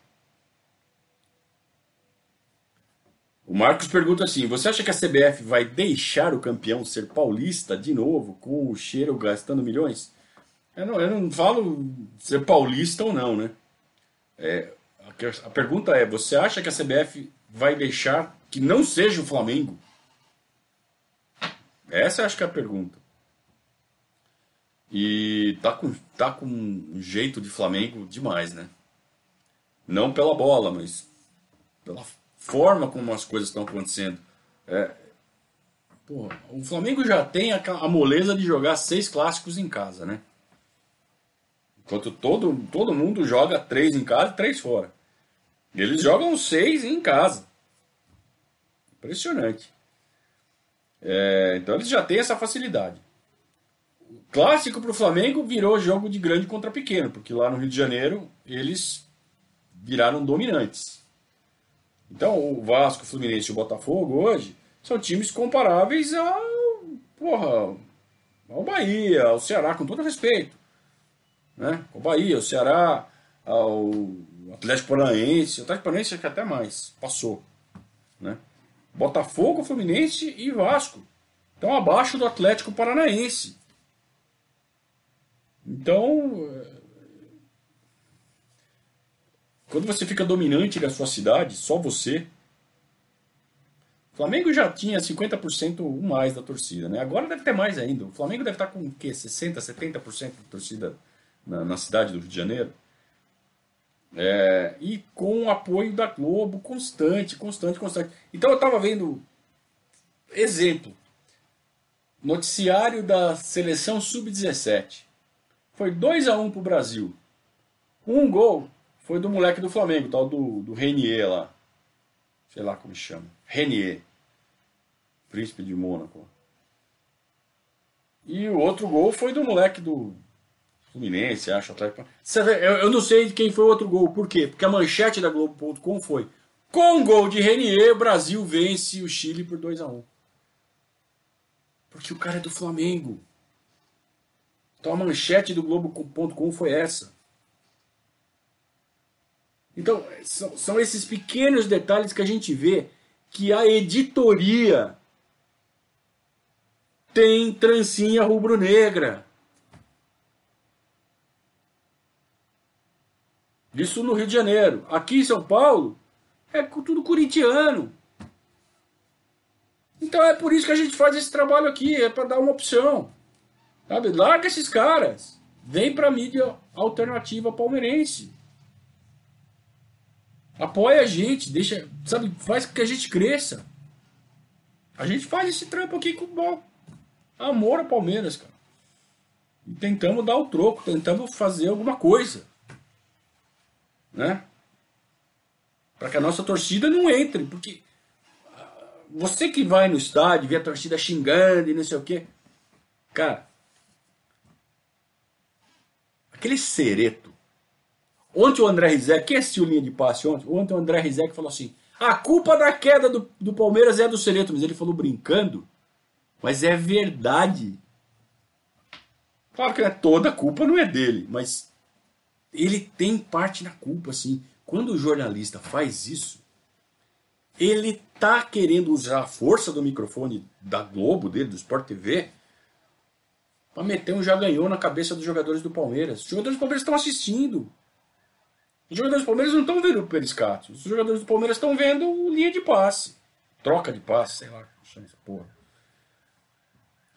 O Marcos pergunta assim: você acha que a CBF vai deixar o campeão ser paulista de novo, com o cheiro gastando milhões? Eu não, eu não falo ser paulista ou não, né? É, a, a pergunta é: você acha que a CBF vai deixar que não seja o Flamengo? Essa acho que é a pergunta. E tá com, tá com um jeito de Flamengo demais, né? Não pela bola, mas pela forma como as coisas estão acontecendo. É, porra, o Flamengo já tem a, a, moleza de jogar seis clássicos em casa, né? Enquanto todo, todo mundo joga três em casa e três fora. Eles jogam seis em casa. Impressionante. É, então eles já têm essa facilidade. O clássico para o Flamengo virou jogo de grande contra pequeno, porque lá no Rio de Janeiro eles viraram dominantes. Então, o Vasco, o Fluminense e o Botafogo hoje são times comparáveis ao, porra, ao Bahia, ao Ceará, com todo respeito. Né? O Bahia, o Ceará, ao Atlético Paranaense, o Atlético Paranaense que até mais, passou. Né? Botafogo, Fluminense e Vasco. Estão abaixo do Atlético Paranaense. Então, quando você fica dominante da sua cidade, só você, O Flamengo já tinha 50% ou mais da torcida, né? Agora deve ter mais ainda. O Flamengo deve estar com o quê? 60%, 70% da torcida na, na, cidade do Rio de Janeiro. É, e com o apoio da Globo constante, constante, constante. Então eu estava vendo exemplo. Noticiário da seleção sub-17. Foi 2 a 1 um pro Brasil. Um gol foi do moleque do Flamengo, tal do, do Renier lá. Sei lá como chama. Renier. Príncipe de Mônaco. E o outro gol foi do moleque do Fluminense, acho. Atlético. Eu, eu não sei quem foi o outro gol. Por quê? Porque a manchete da Globo.com foi: com gol de Renier, o Brasil vence o Chile por 2 a 1 Porque o cara é do Flamengo. Então a manchete do Globo.com foi essa. Então, são, são esses pequenos detalhes que a gente vê que a editoria tem trancinha rubro-negra. Isso no Rio de Janeiro. Aqui em São Paulo, é tudo corintiano. Então é por isso que a gente faz esse trabalho aqui, é para dar uma opção. Sabe? Larga esses caras. Vem para mídia alternativa palmeirense. Apoia a gente, deixa, sabe, faz com que a gente cresça. A gente faz esse trampo aqui com bom amor ao Palmeiras, cara. E tentamos dar o troco, tentamos fazer alguma coisa. Né? Para que a nossa torcida não entre, porque ah, você que vai no estádio, vê a torcida xingando e não sei o quê. Cara, aquele cereto Ontem o André Rizek, quem assistiu linha de passe ontem? Ontem o André Rizek falou assim: a culpa da queda do, do Palmeiras é do Cereto, mas ele falou brincando. Mas é verdade. Claro que é toda a culpa não é dele, mas ele tem parte na culpa, assim. Quando o jornalista faz isso, ele tá querendo usar a força do microfone da Globo dele, do Sport TV, para meter um já ganhou na cabeça dos jogadores do Palmeiras. Os jogadores do Palmeiras estão assistindo. Os jogadores do Palmeiras não estão vendo o periscato. Os jogadores do Palmeiras estão vendo linha de passe. Troca de passe, sei lá. Essa porra.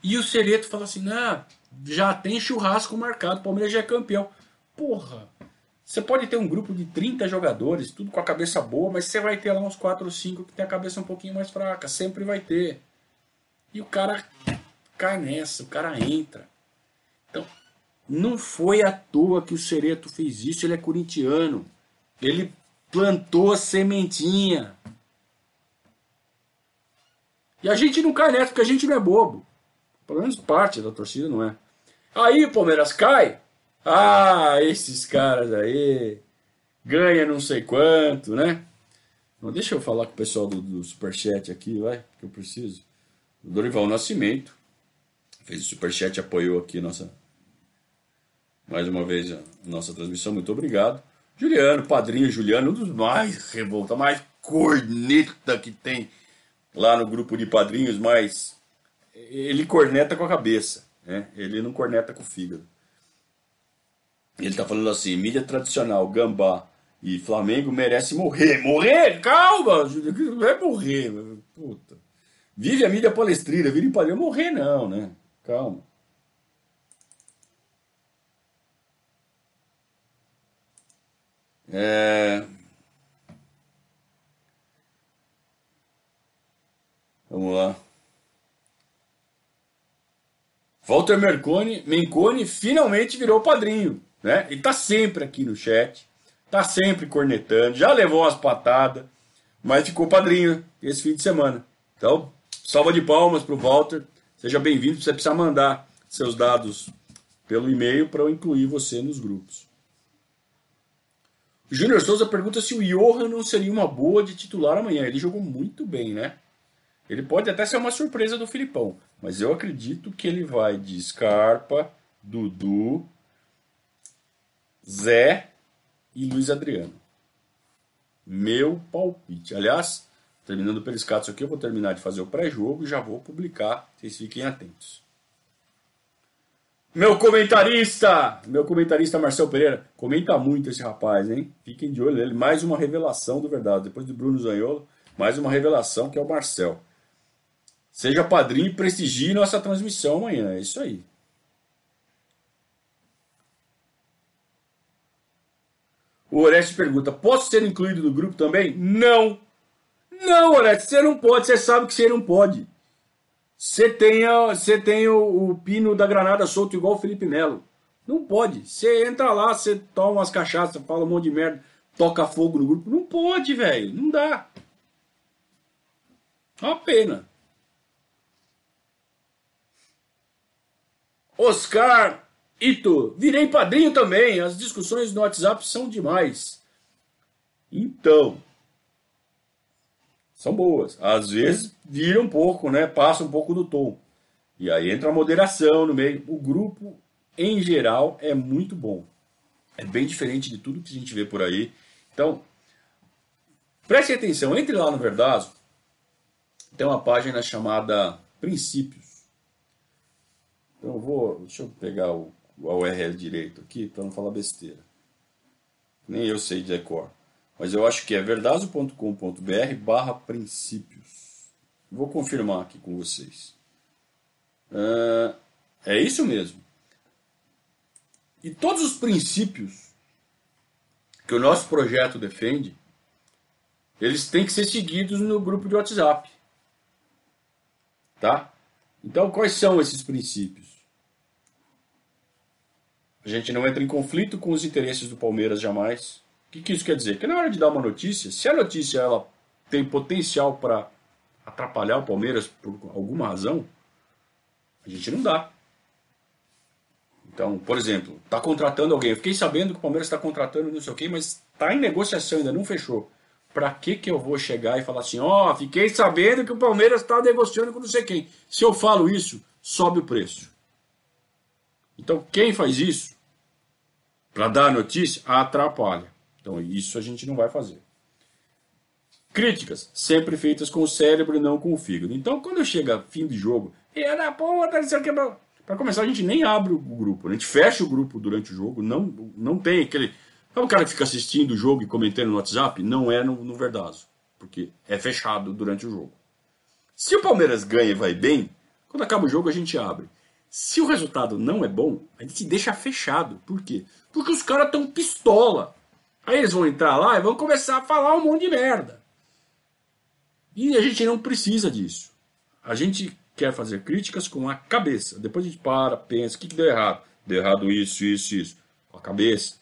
E o Cereto fala assim: não, já tem churrasco marcado, o Palmeiras já é campeão. Porra, você pode ter um grupo de 30 jogadores, tudo com a cabeça boa, mas você vai ter lá uns 4 ou 5 que tem a cabeça um pouquinho mais fraca. Sempre vai ter. E o cara cai nessa, o cara entra. Não foi à toa que o Cereto fez isso, ele é corintiano. Ele plantou a sementinha. E a gente não cai nessa, porque a gente não é bobo. Pelo menos parte da torcida não é. Aí o Palmeiras cai. Ah, esses caras aí. Ganha não sei quanto, né? Deixa eu falar com o pessoal do, do Superchat aqui, vai, que eu preciso. O Dorival Nascimento fez o Superchat, apoiou aqui nossa mais uma vez a nossa transmissão. Muito obrigado. Juliano, padrinho Juliano, um dos mais revolta, mais corneta que tem lá no grupo de padrinhos, mas ele corneta com a cabeça, né? ele não corneta com o fígado. Ele está falando assim: mídia tradicional, Gambá e Flamengo merece morrer. Morrer? Calma! Não é morrer. Puta. Vive a mídia palestrina, vira em padrinho. Morrer não, né? Calma. É... Vamos lá. Walter Mercone, Mencone finalmente virou padrinho, né? Ele tá sempre aqui no chat, tá sempre cornetando, já levou umas patadas, mas ficou padrinho esse fim de semana. Então, salva de palmas pro Walter. Seja bem-vindo. Você precisa mandar seus dados pelo e-mail para eu incluir você nos grupos. Júnior Souza pergunta se o Johan não seria uma boa de titular amanhã. Ele jogou muito bem, né? Ele pode até ser uma surpresa do Filipão, mas eu acredito que ele vai de Scarpa, Dudu, Zé e Luiz Adriano. Meu palpite. Aliás, terminando o Periscato aqui, eu vou terminar de fazer o pré-jogo e já vou publicar. Vocês fiquem atentos. Meu comentarista! Meu comentarista Marcel Pereira. Comenta muito esse rapaz, hein? Fiquem de olho nele. Mais uma revelação do verdade. Depois do Bruno Zanholo, Mais uma revelação que é o Marcel. Seja padrinho e prestigie nossa transmissão amanhã. É isso aí. O Oreste pergunta: posso ser incluído no grupo também? Não! Não, Oreste, você não pode, você sabe que você não pode. Você tem, você tem o, o pino da granada solto igual o Felipe Melo. Não pode. Você entra lá, você toma umas cachaças, fala um monte de merda, toca fogo no grupo. Não pode, velho. Não dá. É uma pena. Oscar Ito, virei padrinho também. As discussões no WhatsApp são demais. Então, são boas. Às vezes vira um pouco, né? Passa um pouco do tom. E aí entra a moderação no meio. O grupo, em geral, é muito bom. É bem diferente de tudo que a gente vê por aí. Então, preste atenção, entre lá no Verdazo. Tem uma página chamada Princípios. Então eu vou. Deixa eu pegar o, o URL direito aqui para não falar besteira. Nem eu sei de decor. Mas eu acho que é verdazo.com.br barra princípios. Vou confirmar aqui com vocês. É, é isso mesmo. E todos os princípios que o nosso projeto defende, eles têm que ser seguidos no grupo de WhatsApp. Tá? Então, quais são esses princípios? A gente não entra em conflito com os interesses do Palmeiras jamais. Que, que isso quer dizer? Que na hora de dar uma notícia, se a notícia ela tem potencial para atrapalhar o Palmeiras por alguma razão, a gente não dá. Então, por exemplo, está contratando alguém. Eu fiquei sabendo que o Palmeiras está contratando não sei o quê, mas está em negociação, ainda não fechou. Para que, que eu vou chegar e falar assim, ó, oh, fiquei sabendo que o Palmeiras está negociando com não sei quem. Se eu falo isso, sobe o preço. Então, quem faz isso, para dar a notícia, atrapalha. Então isso a gente não vai fazer. Críticas, sempre feitas com o cérebro e não com o fígado. Então quando chega fim de jogo, é da porra, não sei o que. Para começar, a gente nem abre o grupo, a gente fecha o grupo durante o jogo, não, não tem aquele. Sabe o cara que fica assistindo o jogo e comentando no WhatsApp? Não é no, no Verdazo, porque é fechado durante o jogo. Se o Palmeiras ganha e vai bem, quando acaba o jogo a gente abre. Se o resultado não é bom, a gente deixa fechado. Por quê? Porque os caras estão pistola. Aí eles vão entrar lá e vão começar a falar um monte de merda. E a gente não precisa disso. A gente quer fazer críticas com a cabeça. Depois a gente para, pensa, o que, que deu errado? Deu errado isso, isso, isso. Com a cabeça.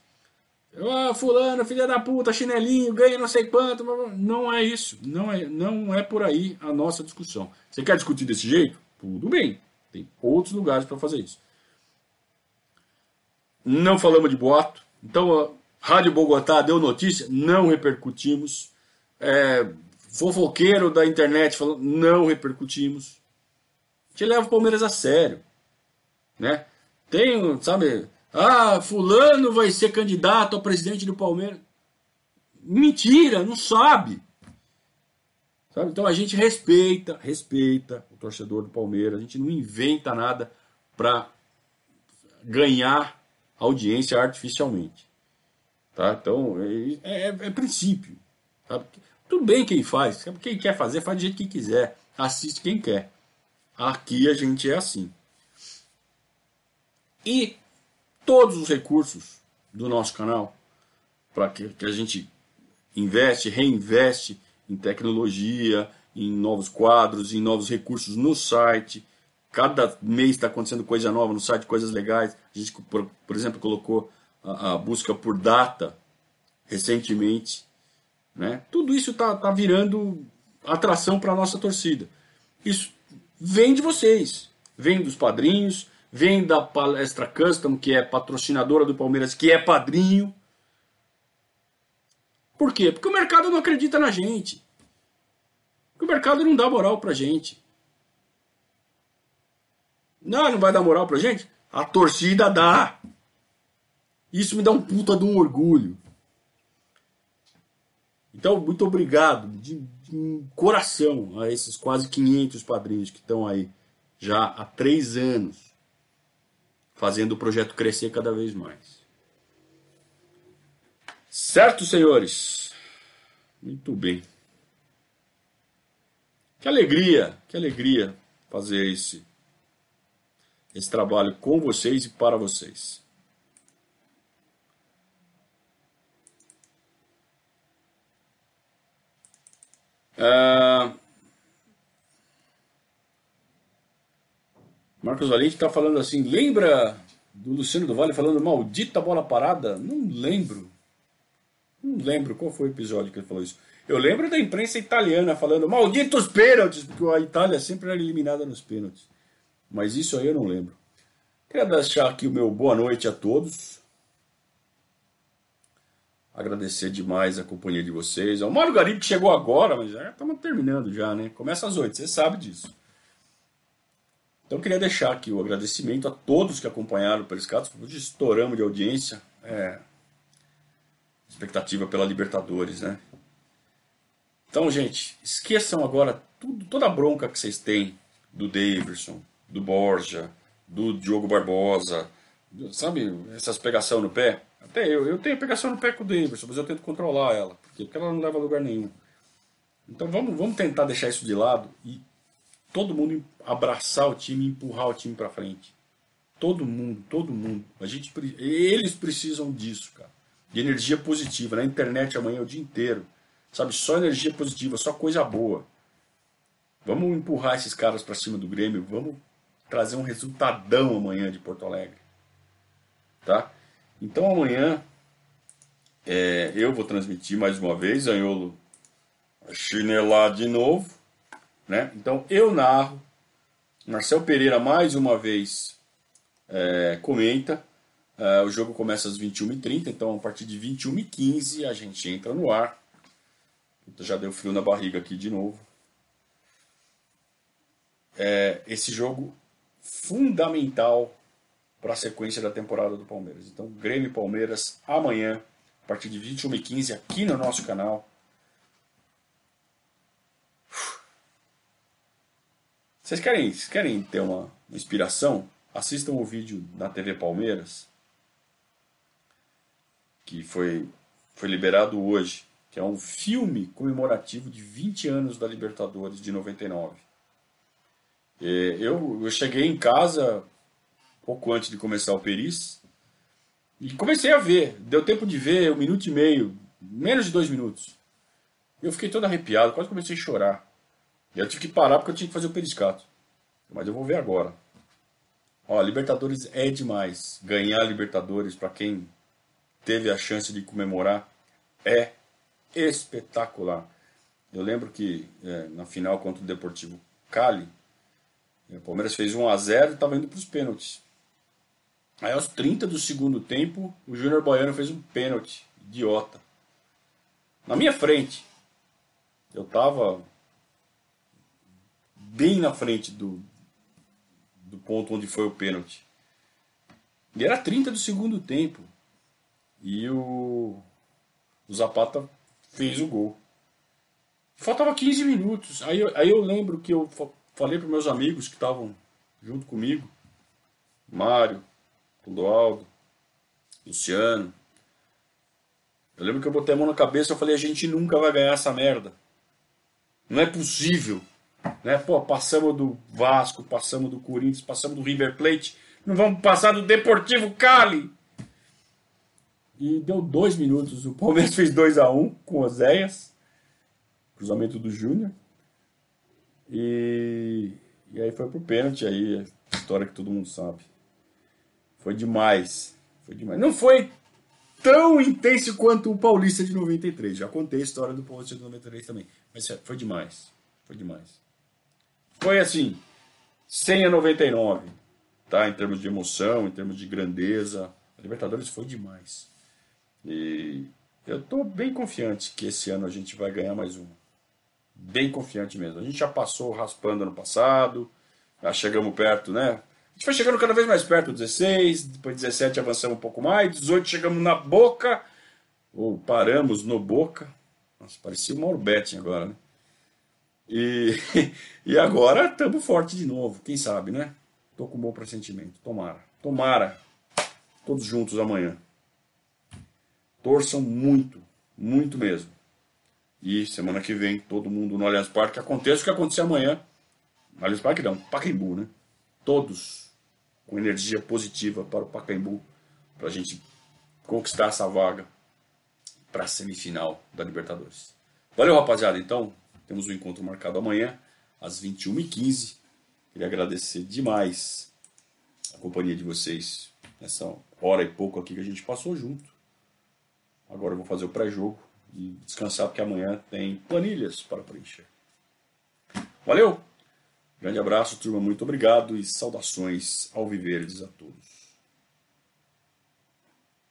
Ah, fulano, filha da puta, chinelinho, ganha não sei quanto. Não é isso. Não é, não é por aí a nossa discussão. Você quer discutir desse jeito? Tudo bem. Tem outros lugares para fazer isso. Não falamos de boato. Então, Rádio Bogotá deu notícia, não repercutimos. É, fofoqueiro da internet falou, não repercutimos. A gente leva o Palmeiras a sério. Né? Tem, sabe, ah, fulano vai ser candidato a presidente do Palmeiras. Mentira, não sabe. sabe. Então a gente respeita, respeita o torcedor do Palmeiras. A gente não inventa nada para ganhar audiência artificialmente. Tá? Então, é, é, é princípio. Tá? Tudo bem quem faz. Quem quer fazer, faz do jeito que quiser. Assiste quem quer. Aqui a gente é assim. E todos os recursos do nosso canal, para que, que a gente investe, reinveste em tecnologia, em novos quadros, em novos recursos no site. Cada mês está acontecendo coisa nova no site, coisas legais. A gente, por, por exemplo, colocou a, a busca por data recentemente. Né? Tudo isso está tá virando atração para a nossa torcida. Isso vem de vocês, vem dos padrinhos, vem da Palestra Custom, que é patrocinadora do Palmeiras, que é padrinho. Por quê? Porque o mercado não acredita na gente. Porque o mercado não dá moral pra gente. Não, não vai dar moral pra gente? A torcida dá. Isso me dá um puta de um orgulho. Então, muito obrigado de, de coração a esses quase 500 padrinhos que estão aí já há três anos fazendo o projeto crescer cada vez mais. Certo, senhores? Muito bem. Que alegria, que alegria fazer esse, esse trabalho com vocês e para vocês. Uh, Marcos Valente está falando assim, lembra do Luciano do Vale falando maldita bola parada? Não lembro. Não lembro qual foi o episódio que ele falou isso. Eu lembro da imprensa italiana falando malditos pênaltis, porque a Itália sempre era eliminada nos pênaltis. Mas isso aí eu não lembro. Queria deixar aqui o meu boa noite a todos. Agradecer demais a companhia de vocês. O Mário Garibe chegou agora, mas já estamos terminando já, né? Começa às oito, você sabe disso. Então queria deixar aqui o agradecimento a todos que acompanharam o Periscatos. Hoje estouramos de audiência. É, expectativa pela Libertadores, né? Então, gente, esqueçam agora tudo, toda a bronca que vocês têm do Davidson, do Borja, do Diogo Barbosa, sabe, essas pegação no pé. Até eu, eu tenho pegação no pé com o Davidson, mas eu tento controlar ela, porque, porque ela não leva a lugar nenhum. Então vamos, vamos tentar deixar isso de lado e todo mundo abraçar o time, empurrar o time para frente. Todo mundo, todo mundo. A gente, eles precisam disso, cara. De energia positiva. Na internet amanhã o dia inteiro. Sabe, só energia positiva, só coisa boa. Vamos empurrar esses caras para cima do Grêmio, vamos trazer um resultadão amanhã de Porto Alegre. Tá? Então amanhã é, eu vou transmitir mais uma vez, Anholo chinelar de novo. Né? Então eu narro. Marcel Pereira mais uma vez é, comenta. É, o jogo começa às 21h30, então a partir de 21h15 a gente entra no ar. Já deu frio na barriga aqui de novo. É, esse jogo fundamental para a sequência da temporada do Palmeiras. Então, Grêmio e Palmeiras amanhã, a partir de 21h15, aqui no nosso canal. Vocês querem, vocês querem ter uma inspiração? Assistam o vídeo na TV Palmeiras, que foi, foi liberado hoje, que é um filme comemorativo de 20 anos da Libertadores de 99. Eu, eu cheguei em casa pouco antes de começar o Peris e comecei a ver. Deu tempo de ver um minuto e meio, menos de dois minutos. Eu fiquei todo arrepiado, quase comecei a chorar. E eu tive que parar porque eu tinha que fazer o periscato. Mas eu vou ver agora. Ó, Libertadores é demais. Ganhar Libertadores para quem teve a chance de comemorar é espetacular. Eu lembro que é, na final contra o Deportivo Cali, o Palmeiras fez 1 a 0 e estava indo para os pênaltis. Aí aos 30 do segundo tempo, o Júnior Baiano fez um pênalti, idiota. Na minha frente. Eu estava bem na frente do, do ponto onde foi o pênalti. E era 30 do segundo tempo. E o, o Zapata fez o gol. Faltava 15 minutos. Aí, aí eu lembro que eu falei para meus amigos que estavam junto comigo, Mário, Clodoaldo, Luciano. Eu lembro que eu botei a mão na cabeça e falei, a gente nunca vai ganhar essa merda. Não é possível. Né? Pô, passamos do Vasco, passamos do Corinthians, passamos do River Plate, não vamos passar do Deportivo Cali. E deu dois minutos. O Palmeiras fez 2 a 1 um, com o Zéias, cruzamento do Júnior. E, e aí foi pro pênalti aí, a história que todo mundo sabe. Foi demais. Foi demais. Não foi tão intenso quanto o Paulista de 93. Já contei a história do Paulista de 93 também. Mas foi demais. Foi demais. Foi assim, 100 a 99, tá? Em termos de emoção, em termos de grandeza. A Libertadores foi demais. E eu tô bem confiante que esse ano a gente vai ganhar mais uma. Bem confiante mesmo. A gente já passou raspando ano passado, já chegamos perto, né? A gente foi chegando cada vez mais perto, 16, depois 17 avançamos um pouco mais, 18 chegamos na boca, ou paramos no boca. Nossa, parecia o Mauro Betting agora, né? E, e agora estamos forte de novo, quem sabe, né? Tô com um bom pressentimento. Tomara. Tomara. Todos juntos amanhã. Torçam muito, muito mesmo. E semana que vem, todo mundo no Allianz Parque. Aconteça o que acontecer amanhã. Allianz Parque não, Pacaembu, né? Todos com energia positiva para o Pacaembu. Para a gente conquistar essa vaga para a semifinal da Libertadores. Valeu, rapaziada. Então, temos um encontro marcado amanhã, às 21h15. Queria agradecer demais a companhia de vocês nessa hora e pouco aqui que a gente passou junto. Agora eu vou fazer o pré-jogo e descansar porque amanhã tem planilhas para preencher. Valeu! Grande abraço, turma, muito obrigado e saudações ao Viverdes a todos.